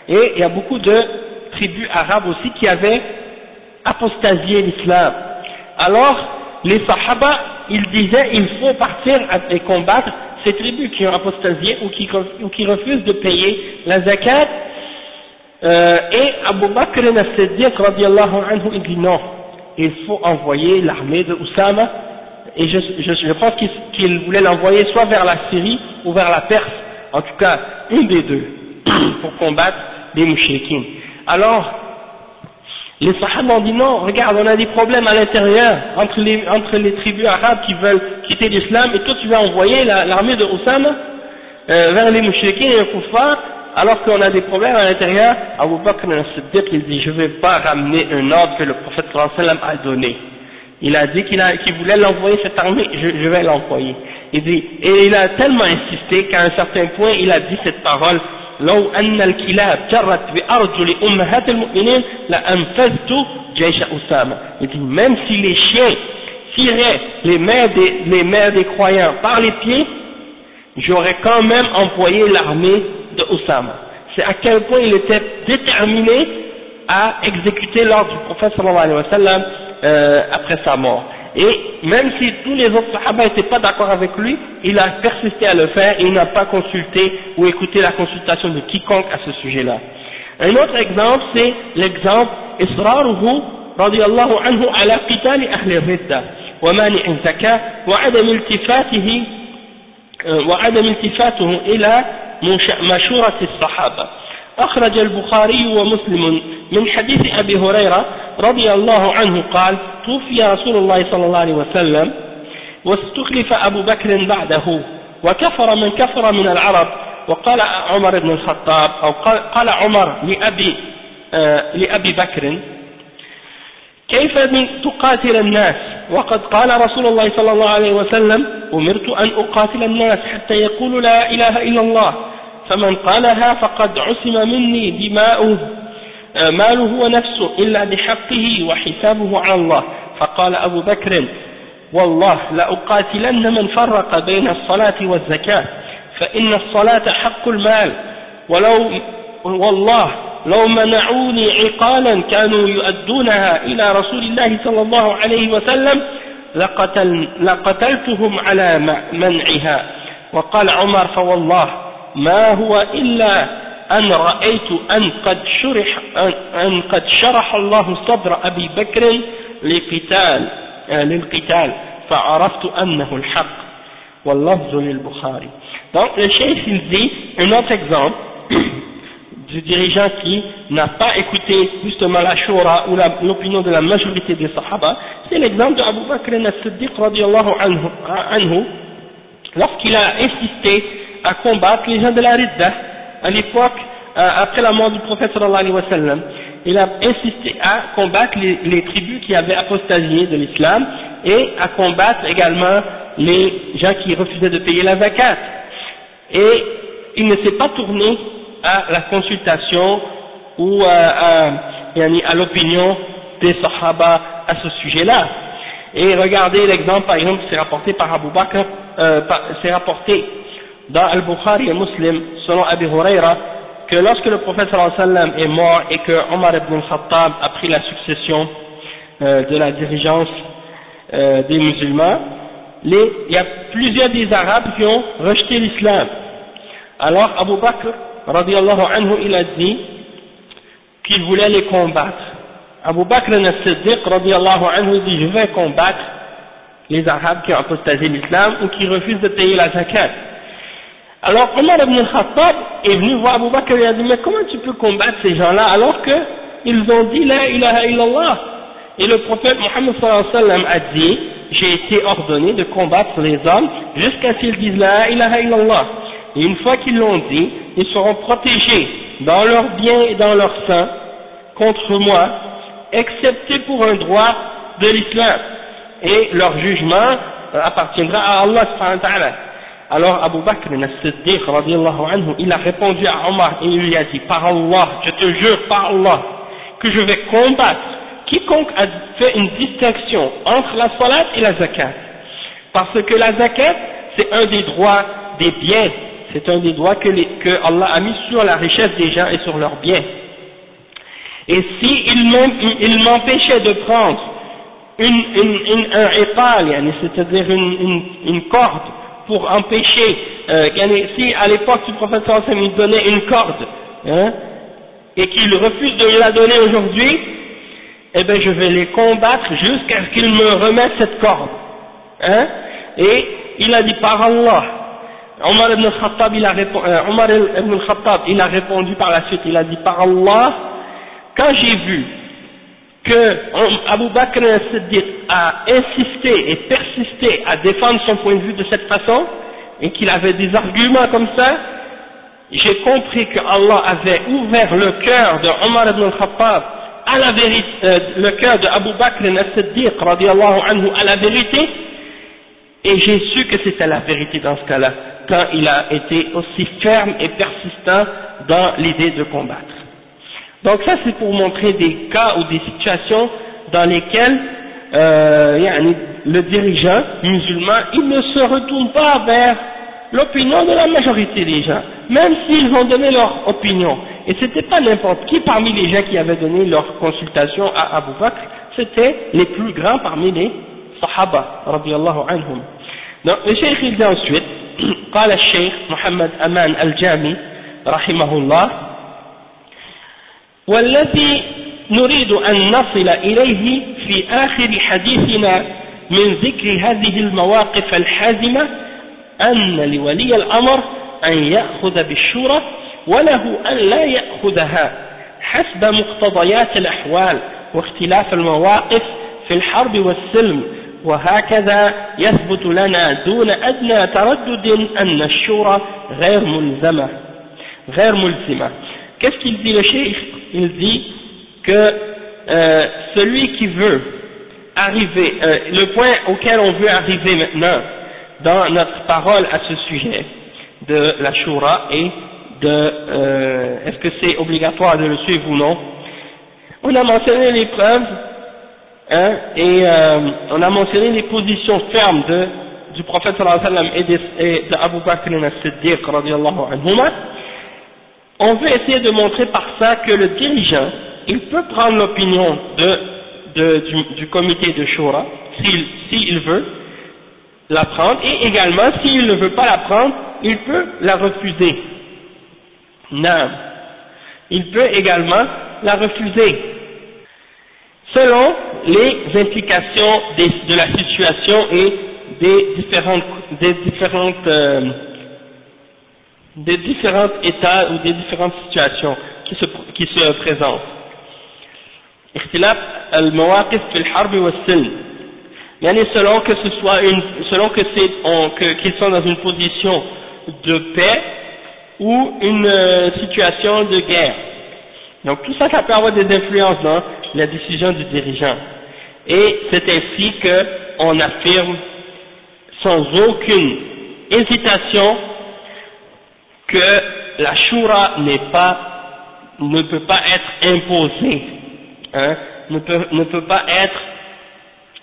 Et il y a beaucoup de tribus arabes aussi qui avaient apostasié l'islam. Alors, les sahaba, ils disaient, il faut partir et combattre ces tribus qui ont apostasié ou qui, refusent de payer la zakat. Euh, et Abu Bakr al-Siddiq, anhu, il dit non, il faut envoyer l'armée de Oussama et je, pense qu'il voulait l'envoyer soit vers la Syrie ou vers la Perse, en tout cas une des deux, pour combattre les mouchikines. Alors, les Sahaba ont dit non, regarde, on a des problèmes à l'intérieur entre les, entre les tribus arabes qui veulent quitter l'islam et toi tu vas envoyer l'armée de Oussama euh, vers les mouchikines et les koufars alors qu'on a des problèmes à l'intérieur. Abu Bakr al-Siddiq il dit je ne vais pas ramener un ordre que le prophète a donné. Il a dit qu'il voulait l'envoyer cette armée, je, vais l'envoyer. Il dit, et il a tellement insisté qu'à un certain point, il a dit cette parole, لو أن الكلاب جرت بأرجل أمهات المؤمنين لأنفذت جيش أسامة. Il dit, même si les chiens tiraient les mères des, les mères des croyants par les pieds, j'aurais quand même envoyé l'armée de Osama. C'est à quel point il était déterminé à exécuter l'ordre du prophète sallallahu alayhi wa sallam euh, après sa mort. Et même si tous les autres Sahaba n'étaient pas d'accord avec lui, il a persisté à le faire et il n'a pas consulté ou écouté la consultation de quiconque à ce sujet-là. Un autre exemple, c'est l'exemple Israruhu radiallahu anhu ala qitali ahli ridda wa mani zaka wa adam iltifatihi euh, wa adam iltifatuhu ila mashurati sahaba. أخرج البخاري ومسلم من حديث أبي هريرة رضي الله عنه قال توفي رسول الله صلى الله عليه وسلم واستخلف أبو بكر بعده وكفر من كفر من العرب. وقال عمر بن الخطاب أو قال عمر لأبي, آه لأبي بكر كيف تقاتل الناس؟ وقد قال رسول الله صلى الله عليه وسلم أمرت أن أقاتل الناس حتى يقولوا لا إله إلا الله. فمن قالها فقد عصم مني دماؤه آه، ماله ونفسه إلا بحقه وحسابه على الله. فقال أبو بكر والله لأقاتلن من فرق بين الصلاة والزكاة فإن الصلاة حق المال. ولو والله لو منعوني عقالا كانوا يؤدونها إلى رسول الله صلى الله عليه وسلم لقتل لقتلتهم على منعها. وقال عمر فوالله ما هو إلا أن رأيت أن قد شرح أن قد شرح الله صدر أبي بكر لقتال للقتال فعرفت أنه الحق واللفظ للبخاري donc le cheikh il dit un autre exemple du dirigeant qui n'a pas écouté justement la shura ou l'opinion de la majorité des sahaba c'est l'exemple de Abu Bakr al-Siddiq radiallahu anhu, anhu lorsqu'il a insisté à combattre les gens de la Ridda à l'époque euh, après la mort du prophète sallallahu alayhi wa sallam il a insisté à combattre les, tribus qui avaient apostasié de l'islam et à combattre également les gens qui refusaient de payer la zakat. Et il ne s'est pas tourné à la consultation ou à, à, l'opinion des sahaba à ce sujet-là. Et regardez l'exemple, par exemple, c'est rapporté par Abu Bakr, euh, c'est rapporté dans Al-Bukhari et Muslim, selon Abu Huraira, que lorsque le prophète sallam est mort et que Omar ibn al-Khattab a pris la succession euh, de la dirigeance euh, des musulmans, il y a plusieurs des arabes qui ont rejeté l'islam. Alors Abu Bakr, radiallahu anhu, il a dit qu'il voulait les combattre. Abu Bakr al-Siddiq, radiallahu anhu, dit je vais combattre les arabes qui ont apostasé l'islam ou qui refusent de payer la zakat. Alors Omar ibn al-Khattab est venu voir Abu Bakr et a dit mais comment tu peux combattre ces gens-là alors qu'ils ont dit la ilaha illallah? Et le prophète Mohammed sallam a dit j'ai été ordonné de combattre les hommes jusqu'à ce qu'ils disent la ilaha illallah. Et une fois qu'ils l'ont dit ils seront protégés dans leurs biens et dans leurs sang contre moi excepté pour un droit de l'islam. Et leur jugement appartiendra à Allah subhanahu wa ta'ala alors Abu Bakr as-Siddiq anhu, il a répondu à Omar et il lui a dit par Allah, je te jure par Allah que je vais combattre quiconque a fait une distinction entre la salat et la zakat. Parce que la zakat, c'est un des droits des biens, c'est un des droits que, Allah a mis sur la richesse des gens et sur leurs biens. Et s'il il m'empêchait de prendre une, une, un épal, c'est-à-dire une, une corde, pour empêcher, euh, si à l'époque du prophète sallam il donnait une corde, hein, et qu'il refuse de la donner aujourd'hui, eh bien je vais les combattre jusqu'à ce qu'ils me remettent cette corde. Hein, et il a dit par Allah, Omar ibn Khattab, il a, euh, Omar ibn Khattab, il a répondu par la suite, il a dit par Allah, quand j'ai vu que Abu Bakr al-Siddiq a insisté et persisté à défendre son point de vue de cette façon, et qu'il avait des arguments comme ça, j'ai compris que Allah avait ouvert le cœur de Omar ibn al-Khattab à la vérité, euh, le cœur de Abu Bakr al-Siddiq anhu à la vérité, et j'ai su que c'était la vérité dans ce cas-là, quand il a été aussi ferme et persistant dans l'idée de combattre. Donc ça c'est pour montrer des cas ou des situations dans lesquelles euh, le dirigeant musulman il ne se retourne pas vers l'opinion de la majorité des gens, même s'ils ont donné leur opinion. Et c'était pas n'importe qui parmi les gens qui avaient donné leur consultation à Abu Bakr, c'était les plus grands parmi les Sahaba, radiallahu anhum. Donc le cheikh il dit ensuite, قال الشيخ محمد أمان الجامي رحمه الله والذي نريد أن نصل إليه في آخر حديثنا من ذكر هذه المواقف الحازمة أن لولي الأمر أن يأخذ بالشورى وله أن لا يأخذها حسب مقتضيات الأحوال واختلاف المواقف في الحرب والسلم وهكذا يثبت لنا دون أدنى تردد أن الشورى غير ملزمة غير ملزمة. Qu'est-ce qu'il Il dit que euh, celui qui veut arriver, euh, le point auquel on veut arriver maintenant dans notre parole à ce sujet de la Shura et de euh, est-ce que c'est obligatoire de le suivre ou non? On a mentionné les preuves hein, et euh, on a mentionné les positions fermes de, du prophète sallallahu alayhi wa sallam et de, et de Abu Bakr al-Siddiq radiallahu anhuma on veut essayer de montrer par ça que le dirigeant, il peut prendre l'opinion du, comité de Shura, s'il veut la prendre, et également, s'il ne veut pas la prendre, il peut la refuser. Non. il peut également la refuser, selon les implications de la situation et des différentes, des différentes, euh, des différents états ou des différentes situations qui se, qui se présentent. اختلاف المواقف في الحرب والسلم يعني selon que ce soit une selon que c'est qu'ils sont dans une position de paix ou une euh, situation de guerre donc tout ça ça peut avoir des influences dans la décision du dirigeant et c'est ainsi que on affirme sans aucune hésitation que la shura n'est pas ne peut pas être imposée hein, ne, peut, pas être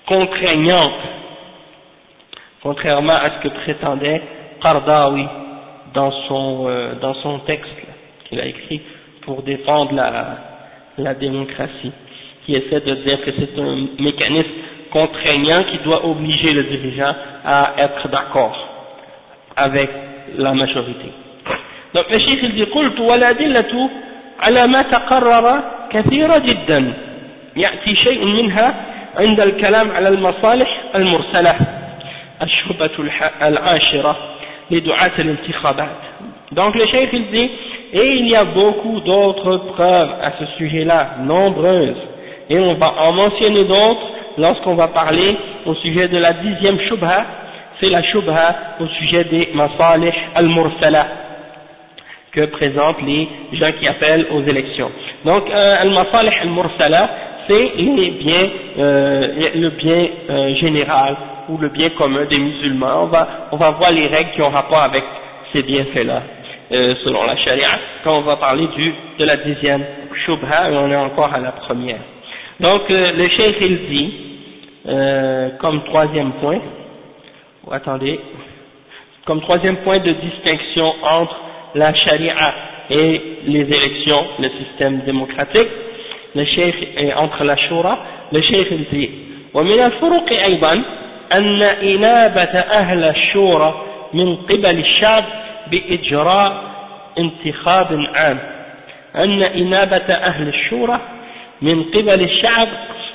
contraignante, contrairement à ce que prétendait Qardawi dans son, euh, dans son texte qu'il a écrit pour défendre la, la démocratie, qui essaie de dire que c'est un mécanisme contraignant qui doit obliger le dirigeant à être d'accord avec la majorité. Donc le chef il dit قلت والأدلة على ما تقرر كثيرة جدا يأتي شيء منها عند الكلام على المصالح المرسلة الشبهة العاشرة لدعاة الانتخابات donc le chef il dit et il y a beaucoup d'autres preuves à ce sujet-là, nombreuses, et on va en mentionner d'autres lorsqu'on va parler au sujet de la dixième shubha, c'est la shubha au sujet des masalih al-mursala, que présentent les gens qui appellent aux élections. Donc, euh, al-masalih al-mursala, c'est les biens, euh, le bien euh, général ou le bien commun des musulmans. On va, on va voir les règles qui ont rapport avec ces bienfaits-là, euh, selon la charia, quand on va parler du, de la dixième shubha, et on est encore à la première. Donc, euh, le cheikh il dit, comme troisième point, oh, attendez, comme troisième point de distinction entre la charia et les élections, le système démocratique, le cheikh est entre la shura, le cheikh il dit ومن الفروق أيضا أن إنابة أهل الشورى من قبل الشعب بإجراء انتخاب عام أن إنابة أهل الشورى من قبل الشعب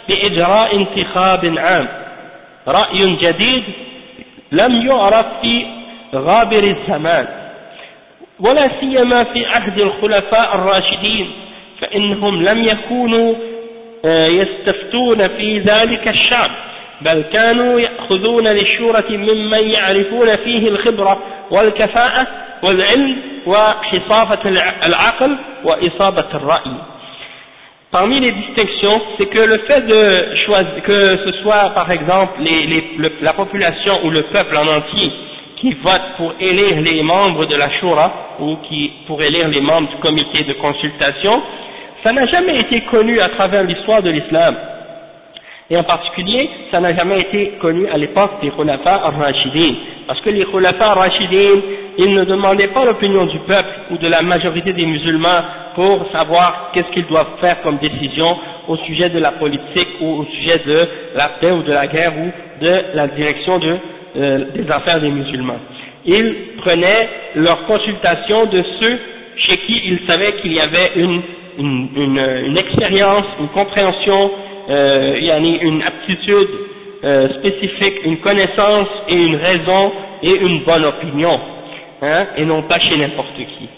بإجراء انتخاب عام رأي جديد لم يعرف في غابر الزمان ولا سيما في عهد الخلفاء الراشدين فإنهم لم يكونوا آه، يستفتون في ذلك الشعب بل كانوا يأخذون للشورة ممن يعرفون فيه الخبرة والكفاءة والعلم وحصافة العقل وإصابة الرأي. Parmi les distinctions, c'est que le fait de choisir, que ce soit par exemple les, les, le, la population ou le peuple en entier qui vote pour élire les membres de la Shura ou qui pour élire les membres du comité de consultation, ça n'a jamais été connu à travers l'histoire de l'islam. Et en particulier, ça n'a jamais été connu à l'époque des Khulafa al-Rashidin. Parce que les Khulafa al-Rashidin, ils ne demandaient pas l'opinion du peuple ou de la majorité des musulmans pour savoir qu'est-ce qu'ils doivent faire comme décision au sujet de la politique ou au sujet de la paix ou de la guerre ou de la direction de, euh, des affaires des musulmans. Ils prenaient leur consultation de ceux chez qui ils savaient qu'il y avait une une, une, une expérience, une compréhension, euh, une aptitude euh, spécifique, une connaissance et une raison et une bonne opinion, hein, et non pas chez n'importe qui.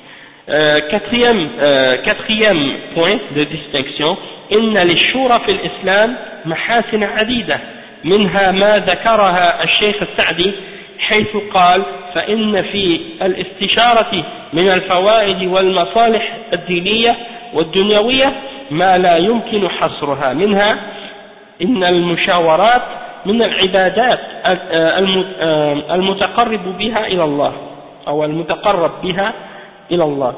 Euh, quatrième, euh, quatrième point de distinction, إن للشورى في الإسلام محاسن عديدة منها ما ذكرها الشيخ السعدي حيث قال فإن في الاستشارة من الفوائد والمصالح الدينية والدنيوية ما لا يمكن حصرها منها إن المشاورات من العبادات المتقرب بها إلى الله أو المتقرب بها إلى الله.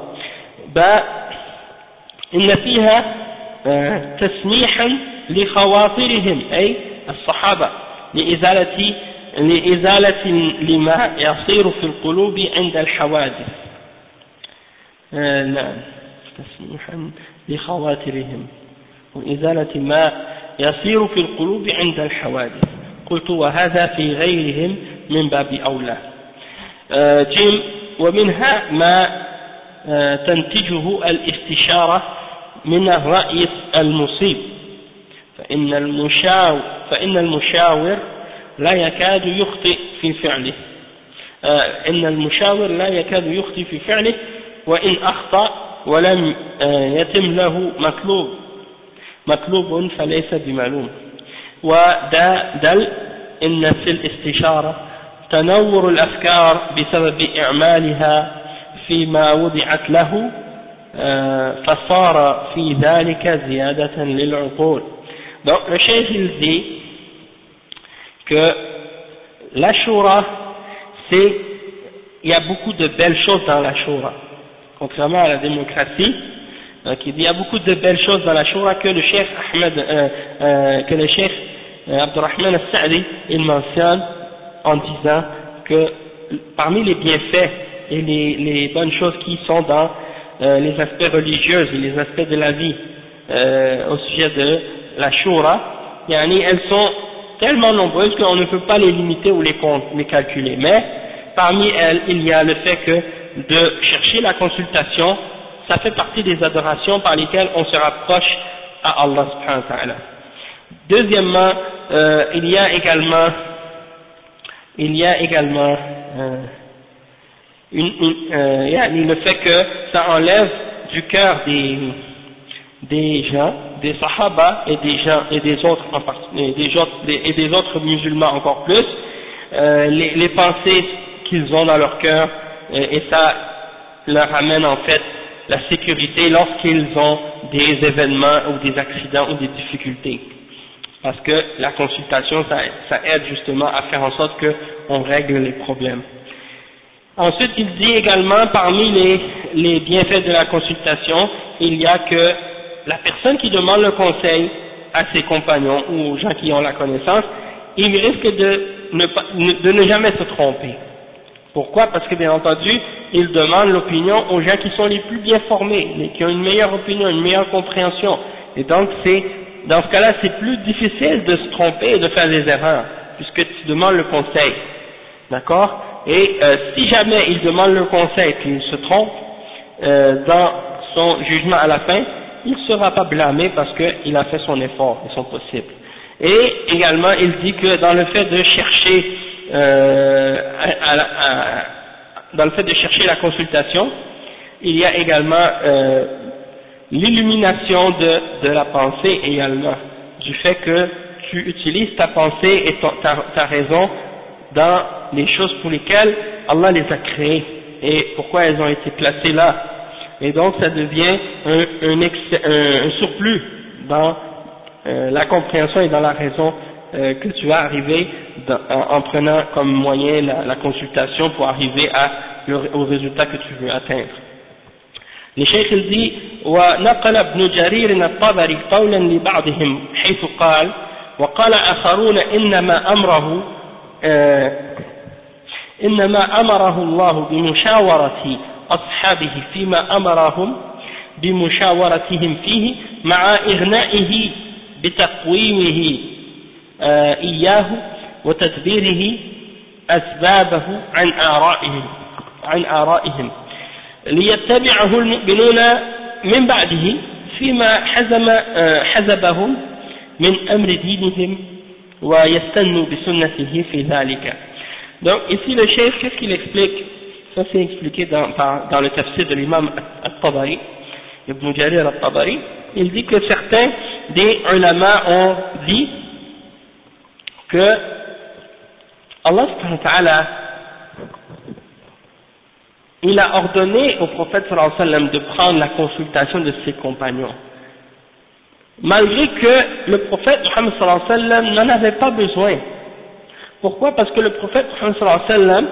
إن فيها تسميحا لخواطرهم أي الصحابة لإزالة لإزالة لما يصير في القلوب عند الحوادث. نعم. تسميحا لخواطرهم. وإزالة ما يصير في القلوب عند الحوادث. قلت وهذا في غيرهم من باب أولى. جيم ومنها ما تنتجه الاستشارة من الرأي المصيب. فإن المشاور, فإن المشاور لا يكاد يخطئ في فعله. إن المشاور لا يكاد يخطئ في فعله وإن أخطأ ولم يتم له مطلوب. مطلوب فليس بمعلوم. ودل إن في الاستشارة تنور الأفكار بسبب إعمالها فيما وضعت له فصار في ذلك زيادة للعقول. Donc le chef il dit que la shura c'est il y a beaucoup de belles choses dans la shura contrairement à la démocratie donc il y a beaucoup de belles choses dans la shura que le chef Ahmed euh, euh, que le euh, Abdurrahman al-Sa'di il mentionne en disant que parmi les bienfaits et les, bonnes choses qui sont dans les aspects religieux et les aspects de la vie au sujet de la shura, elles sont tellement nombreuses qu'on ne peut pas les limiter ou les, calculer. Mais parmi elles, il y a le fait que de chercher la consultation, ça fait partie des adorations par lesquelles on se rapproche à Allah subhanahu ta'ala. Deuxièmement, euh, il y a également il y a également euh, euh, le fait que ça enlève du cœur des, des gens, des sahaba et des autres musulmans encore plus, euh, les, pensées qu'ils ont dans leur cœur et, et ça leur amène en fait la sécurité lorsqu'ils ont des événements ou des accidents ou des difficultés parce que la consultation, ça, aide justement à faire en sorte qu'on règle les problèmes. Ensuite, il dit également, parmi les bienfaits de la consultation, il y a que la personne qui demande le conseil à ses compagnons ou aux gens qui ont la connaissance, il risque de ne, de ne jamais se tromper. Pourquoi? Parce que bien entendu, il demande l'opinion aux gens qui sont les plus bien formés, qui ont une meilleure opinion, une meilleure compréhension. Et donc c'est dans ce cas-là, c'est plus difficile de se tromper et de faire des erreurs, puisque tu demandes le conseil. D'accord? Et euh, si jamais il demande le conseil et qu'il se trompe, euh, dans son jugement à la fin, il ne sera pas blâmé parce qu'il a fait son effort et son possible. Et également, il dit que dans le fait de chercher, euh, dans le fait de chercher la consultation, il y a également euh, l'illumination de, la pensée également, du fait que tu utilises ta pensée et ta, raison dans les choses pour lesquelles Allah les a créées et pourquoi elles ont été placées là? Et donc ça devient un, un, un, surplus dans euh, la compréhension et dans la raison euh, que tu vas arriver dans, en, en, prenant comme moyen la, la consultation pour arriver à, le, au résultat que tu veux atteindre. لشيخ الدي ونقل ابن جرير الطبري قولا لبعضهم حيث قال وقال آخرون إنما أمره آه إنما أمره الله بمشاورة أصحابه فيما أمرهم بمشاورتهم فيه مع إغنائه بتقويمه آه إياه وتدبيره أسبابه عن آرائهم عن آرائهم. ليتبعه المؤمنون من بعده فيما حزم حزبهم من أمر دينهم ويستنوا بسنته في ذلك. Donc ici le chef qu'est-ce qu'il explique ça c'est expliqué dans, dans le tafsir de l'imam al-Tabari Ibn Jarir al-Tabari il dit que certains des ulama ont dit que Allah ta'ala il a ordonné au prophète sallallahu alayhi wa sallam de prendre la consultation de ses compagnons. Malgré que le prophète Muhammad sallallahu alayhi wa sallam n'en avait pas besoin. Pourquoi? Parce que le prophète Muhammad sallallahu alayhi wa sallam,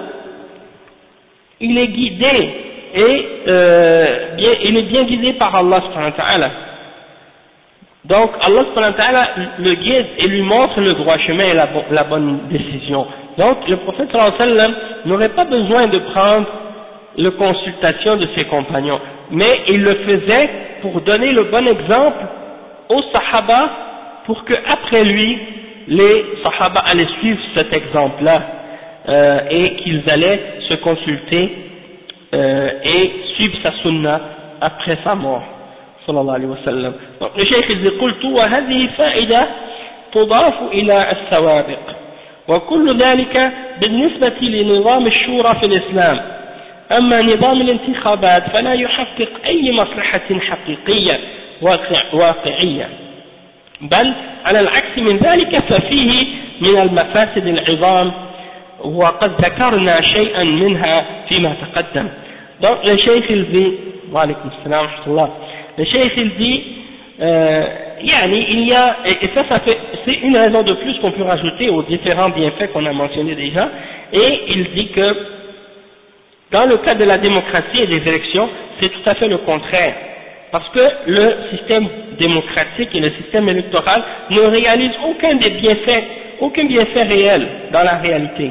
il est guidé et euh, il est bien guidé par Allah. Donc Allah le guide et lui montre le droit chemin et la, bonne décision. Donc le prophète n'aurait pas besoin de prendre la consultation de ses compagnons, mais il le faisait pour donner le bon exemple aux sahaba pour que après lui, les sahaba allaient suivre cet exemple-là euh, et qu'ils allaient se consulter euh, et suivre sa sunna après sa mort صلى الله عليه وسلم الشيخ اللي قلت وهذه فائدة تضاف إلى السوابق وكل ذلك بالنسبة لنظام الشورى في الإسلام أما نظام الانتخابات فلا يحقق أي مصلحة حقيقية واقعية بل على العكس من ذلك ففيه من المفاسد العظام وقد ذكرنا شيئا منها فيما تقدم Donc le cheikh il dit, wa alaykoum salam wa le cheikh il dit, euh, yani, il y a, et, ça, ça fait, c'est une raison de plus qu'on peut rajouter aux différents bienfaits qu'on a mentionnés déjà, et il dit que dans le cas de la démocratie et des élections, c'est tout à fait le contraire. Parce que le système démocratique et le système électoral ne réalisent aucun des bienfaits, aucun bienfait réel dans la réalité.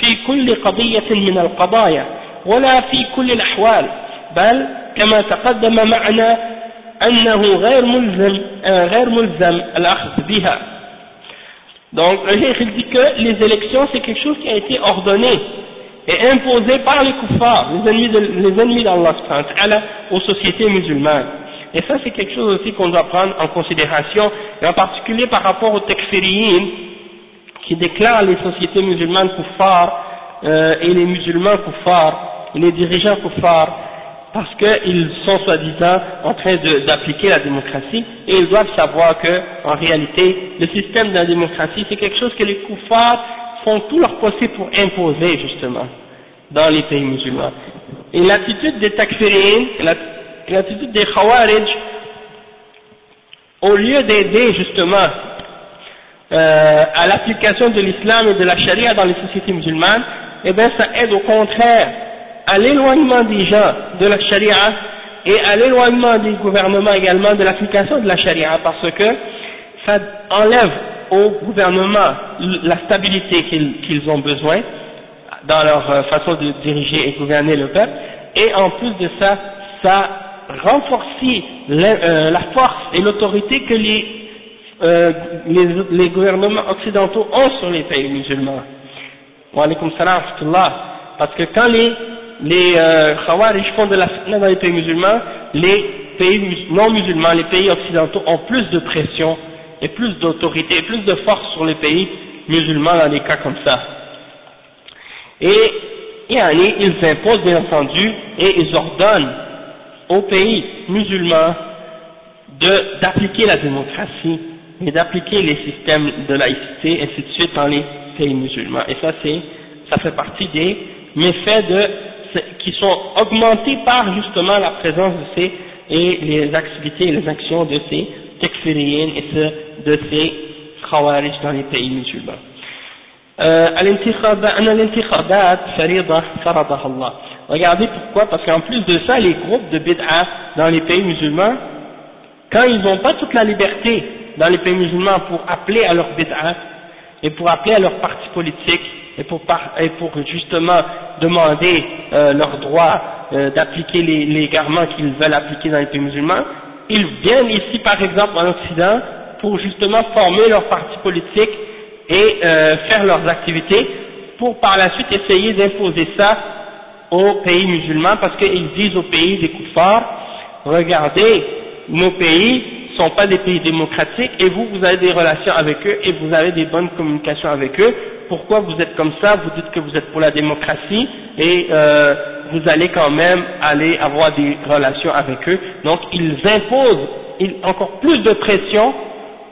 في كل قضية من القضايا ولا في كل الأحوال بل كما تقدم معنا أنه غير ملزم غير ملزم الأخذ بها Donc, le cheikh dit que les élections, c'est quelque chose qui a été ordonné et imposé par les kuffars, les ennemis, de, les ennemis d'Allah aux sociétés musulmanes. Et ça, c'est quelque chose aussi qu'on doit prendre en considération, et en particulier par rapport aux tekfiriyin, qui déclarent les sociétés musulmanes kuffars, euh, et les musulmans kuffars, et les dirigeants kuffars, parce qu'ils sont soi-disant en train d'appliquer la démocratie, et ils doivent savoir que, en réalité, le système de la démocratie, c'est quelque chose que les kuffars font tout leur possible pour imposer, justement, dans les pays musulmans. Et l'attitude des takfiriyin, l'attitude des khawarij, au lieu d'aider, justement, euh, à l'application de l'islam et de la charia dans les sociétés musulmanes, eh bien ça aide au contraire à l'éloignement des gens de la charia et à l'éloignement des gouvernements également de l'application de la charia parce que ça enlève au gouvernement la stabilité qu'ils ont besoin dans leur euh, façon de diriger et gouverner le peuple. Et en plus de ça, ça renforce euh, la force et l'autorité que les, euh, les, les, gouvernements occidentaux ont sur les pays musulmans. Wa salam Parce que quand les les euh, Khawarij font de la fitna dans les pays musulmans, les pays non musulmans, les pays occidentaux ont plus de pression et plus d'autorité et plus de force sur les pays musulmans dans des cas comme ça. Et ils imposent bien entendu et ils ordonnent aux pays musulmans d'appliquer la démocratie et d'appliquer les systèmes de laïcité, ainsi de suite, dans les pays musulmans. Et ça, c'est, ça fait partie des méfaits de qui sont augmentés par justement la présence de ces et les activités et les actions de ces tekfiriyin et de ces khawarij dans les pays musulmans. Euh, Regardez pourquoi, parce qu'en plus de ça, les groupes de bid'a dans les pays musulmans, quand ils n'ont pas toute la liberté dans les pays musulmans pour appeler à leur bid'a et pour appeler à leur parti politique et pour, et pour justement demander euh, leur droit euh, d'appliquer les, les garments qu'ils veulent appliquer dans les pays musulmans, ils viennent ici par exemple en Occident pour justement former leur parti politique et euh, faire leurs activités pour par la suite essayer d'imposer ça aux pays musulmans parce qu'ils disent aux pays des kuffars, regardez, nos pays sont pas des pays démocratiques et vous, vous avez des relations avec eux et vous avez des bonnes communications avec eux, pourquoi vous êtes comme ça, vous dites que vous êtes pour la démocratie et euh, vous allez quand même aller avoir des relations avec eux. Donc ils imposent encore plus de pression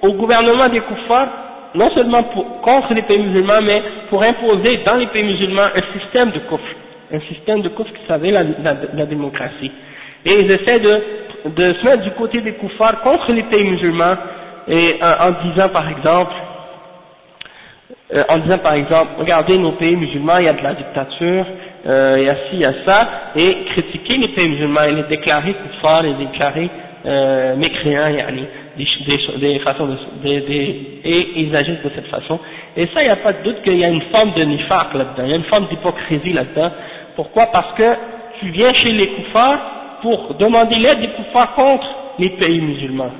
au gouvernement des koufars, non seulement contre les pays musulmans, mais pour imposer dans les pays musulmans un système de kouf, un système de kouf qui savait la, la, démocratie. Et ils essaient de, de se mettre du côté des koufars contre les pays musulmans et en disant par exemple euh, en disant par exemple, regardez nos pays musulmans, il y a de la dictature, euh, il y a ci, il y a ça, et critiquer les pays musulmans et les déclarer kuffar, les déclarer euh, mécréants, yani, des, des, façons de, des, des, et ils agissent de cette façon. Et ça, il n'y a pas de doute qu'il y a une forme de nifaq là-dedans, il y a une forme d'hypocrisie là-dedans. Pourquoi? Parce que tu viens chez les koufars pour demander l'aide des koufars contre les pays musulmans,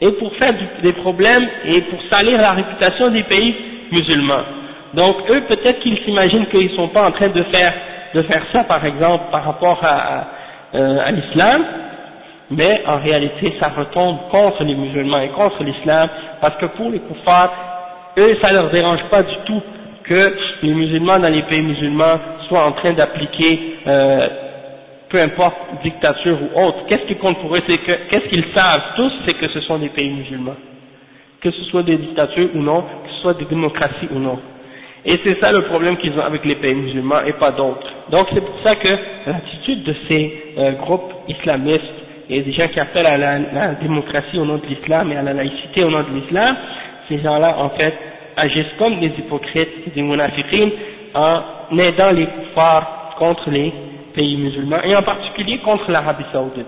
et pour faire des problèmes et pour salir la réputation des pays musulmans. Donc eux, peut-être qu'ils s'imaginent qu'ils ne sont pas en train de faire, de faire ça, par exemple, par rapport à, euh, à l'islam, mais en réalité ça retombe contre les musulmans et contre l'islam, parce que pour les koufars, eux ça leur dérange pas du tout que les musulmans dans les pays musulmans soient en train d'appliquer, euh, peu importe dictature ou autre, qu'est-ce qui compte pour eux, c'est que, qu'est-ce qu'ils savent tous, c'est que ce sont des pays musulmans, que ce soit des dictatures ou non, que ce soit des démocraties ou non. Et c'est ça le problème qu'ils ont avec les pays musulmans et pas d'autres. Donc c'est pour ça que l'attitude de ces euh, groupes islamistes et des gens qui appellent à la, démocratie au nom de l'islam et à la laïcité au nom de l'islam, ces gens-là en fait agissent comme des hypocrites, des munafiqines, en aidant les koufars contre les pays musulmans et en particulier contre l'Arabie Saoudite.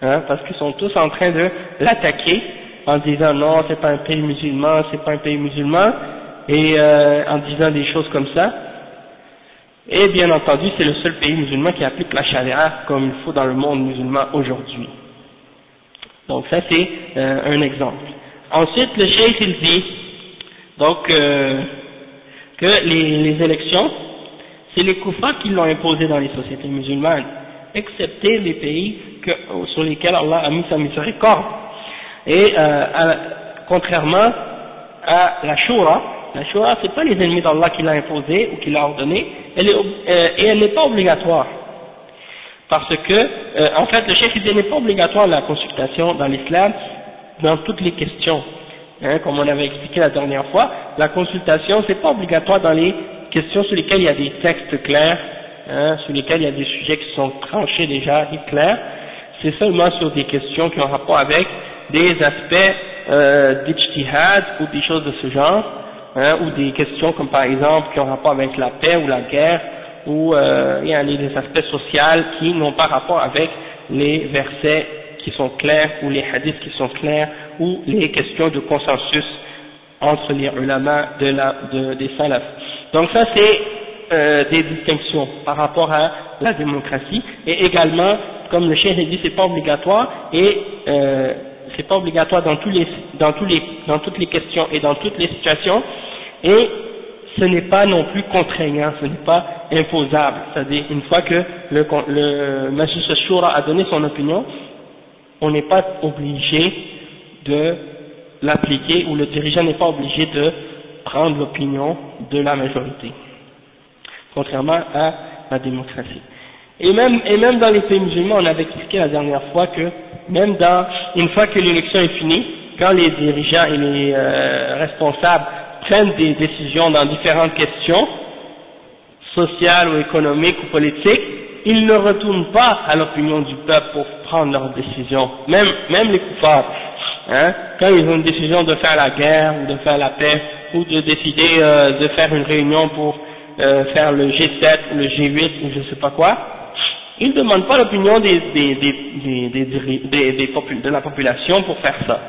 Hein, parce qu'ils sont tous en train de l'attaquer en disant non, c'est pas un pays musulman, c'est pas un pays musulman, et euh, en disant des choses comme ça. Et bien entendu, c'est le seul pays musulman qui applique la charia comme il faut dans le monde musulman aujourd'hui. Donc ça c'est euh, un exemple. Ensuite, le cheikh il dit donc euh, que les, les, élections, c'est les koufas qui l'ont imposé dans les sociétés musulmanes, excepté les pays que, sur lesquels Allah a mis sa miséricorde. Et euh, contrairement à la Shura, la Shura c'est pas les ennemis d'Allah qui l'a imposé ou qui l'a ordonné, euh, et elle n'est pas obligatoire. Parce que, euh, en fait, le chef il n'est pas obligatoire la consultation dans l'islam dans toutes les questions. Hein, comme on avait expliqué la dernière fois, la consultation c'est pas obligatoire dans les questions sur lesquelles il y a des textes clairs, hein, sur lesquels il y a des sujets qui sont tranchés déjà et clairs. C'est seulement sur des questions qui ont rapport avec des aspects euh, d'ijtihad ou des choses de ce genre, hein, ou des questions comme par exemple qui ont rapport avec la paix ou la guerre, ou euh, il y a des aspects sociaux qui n'ont pas rapport avec les versets qui sont clairs, ou les hadiths qui sont clairs, ou les questions de consensus entre les ulama de la, de, des salafs. Donc ça c'est euh, des distinctions par rapport à la démocratie, et également, comme le chef a dit, c'est pas obligatoire, et euh, c'est pas obligatoire dans, tous les, dans, tous les, dans toutes les questions et dans toutes les situations, et ce n'est pas non plus contraignant, ce n'est pas imposable. C'est-à-dire, une fois que le, le Shura a donné son opinion, on n'est pas obligé de l'appliquer, ou le dirigeant n'est pas obligé de prendre l'opinion de la majorité, contrairement à la démocratie. Et même, dans les pays musulmans, on avait expliqué la dernière fois que même dans, une fois que l'élection est finie, quand les dirigeants et les euh, responsables prennent des décisions dans différentes questions, sociales ou économiques ou politiques, ils ne retournent pas à l'opinion du peuple pour prendre leurs décisions, même les coupables. Hein, quand ils ont une décision de faire la guerre ou de faire la paix ou de décider euh, de faire une réunion pour euh, faire le G7 ou le G8 ou je sais pas quoi, ils ne demandent pas l'opinion des, des, des, de la population pour faire ça.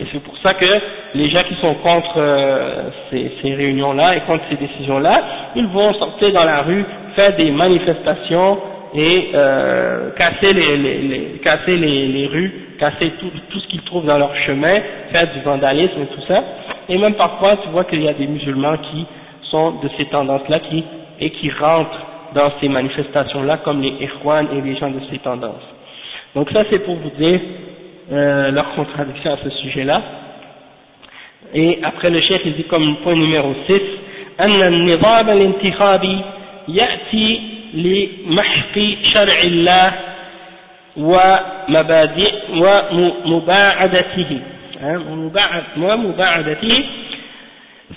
Et c'est pour ça que les gens qui sont contre euh, ces, ces réunions-là et contre ces décisions-là, ils vont sortir dans la rue, faire des manifestations et euh, casser, les, les, casser les, les, rues, casser tout, tout ce qu'ils trouvent dans leur chemin, faire du vandalisme et tout ça. Et même parfois, tu vois qu'il y a des musulmans qui sont de ces tendances-là qui, et qui rentrent dans ces manifestations-là, comme les Ikhwan et les gens de ces tendances. Donc ça, c'est pour vous dire euh, leur contradiction à ce sujet-là. Et après le chef, il dit comme point numéro 6, أن النظام الانتخابي يأتي لمحق شرع الله ومبادئ ومباعدته. ومباعدته.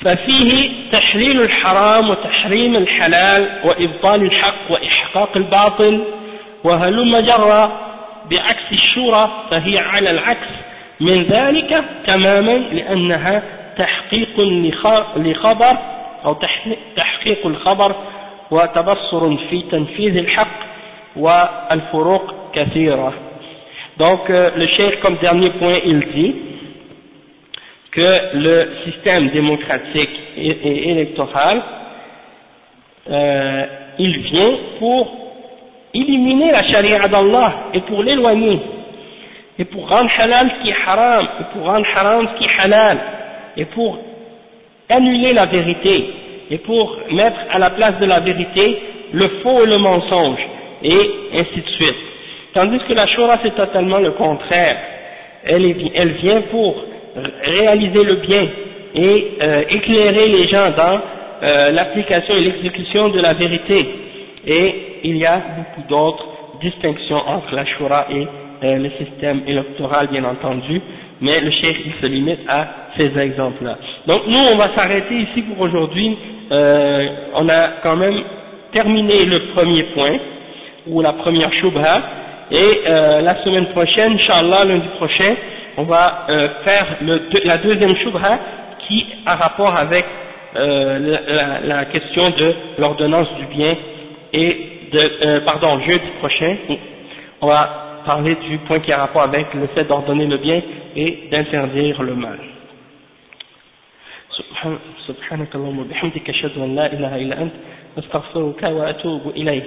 ففيه تحليل الحرام وتحريم الحلال وإبطال الحق وإحقاق الباطل. وهلم جرى بعكس الشورى فهي على العكس من ذلك تماما لأنها تحقيق لخبر أو تحقيق الخبر وتبصر في تنفيذ الحق والفروق كثيرة donc euh, le cheikh comme dernier point il dit que le système démocratique et, et électoral euh, il vient pour éliminer la charia d'Allah et pour l'éloigner et pour rendre halal ce qui est haram et pour rendre haram ce qui est halal et pour annuler la vérité et pour mettre à la place de la vérité le faux et le mensonge et ainsi de suite. Tandis que la Shura c'est totalement le contraire. Elle, elle, vient pour réaliser le bien et euh, éclairer les gens dans euh, l'application et l'exécution de la vérité. Et il y a beaucoup d'autres distinctions entre la Shura et euh, le système électoral bien entendu, mais le chef il se limite à ces exemples-là. Donc nous on va s'arrêter ici pour aujourd'hui, euh, on a quand même terminé le premier point, ou la première shubha, et euh, la semaine prochaine, Inch'Allah, lundi prochain, on va euh, faire le, la deuxième shubha qui a rapport avec euh, la, la, question de l'ordonnance du bien et de, euh, pardon, jeudi prochain, on va parler du point qui a rapport avec le fait d'ordonner le bien et d'interdire le mal. سبحانك اللهم وبحمدك أشهد أن لا إله إلا أنت أستغفرك وأتوب إليه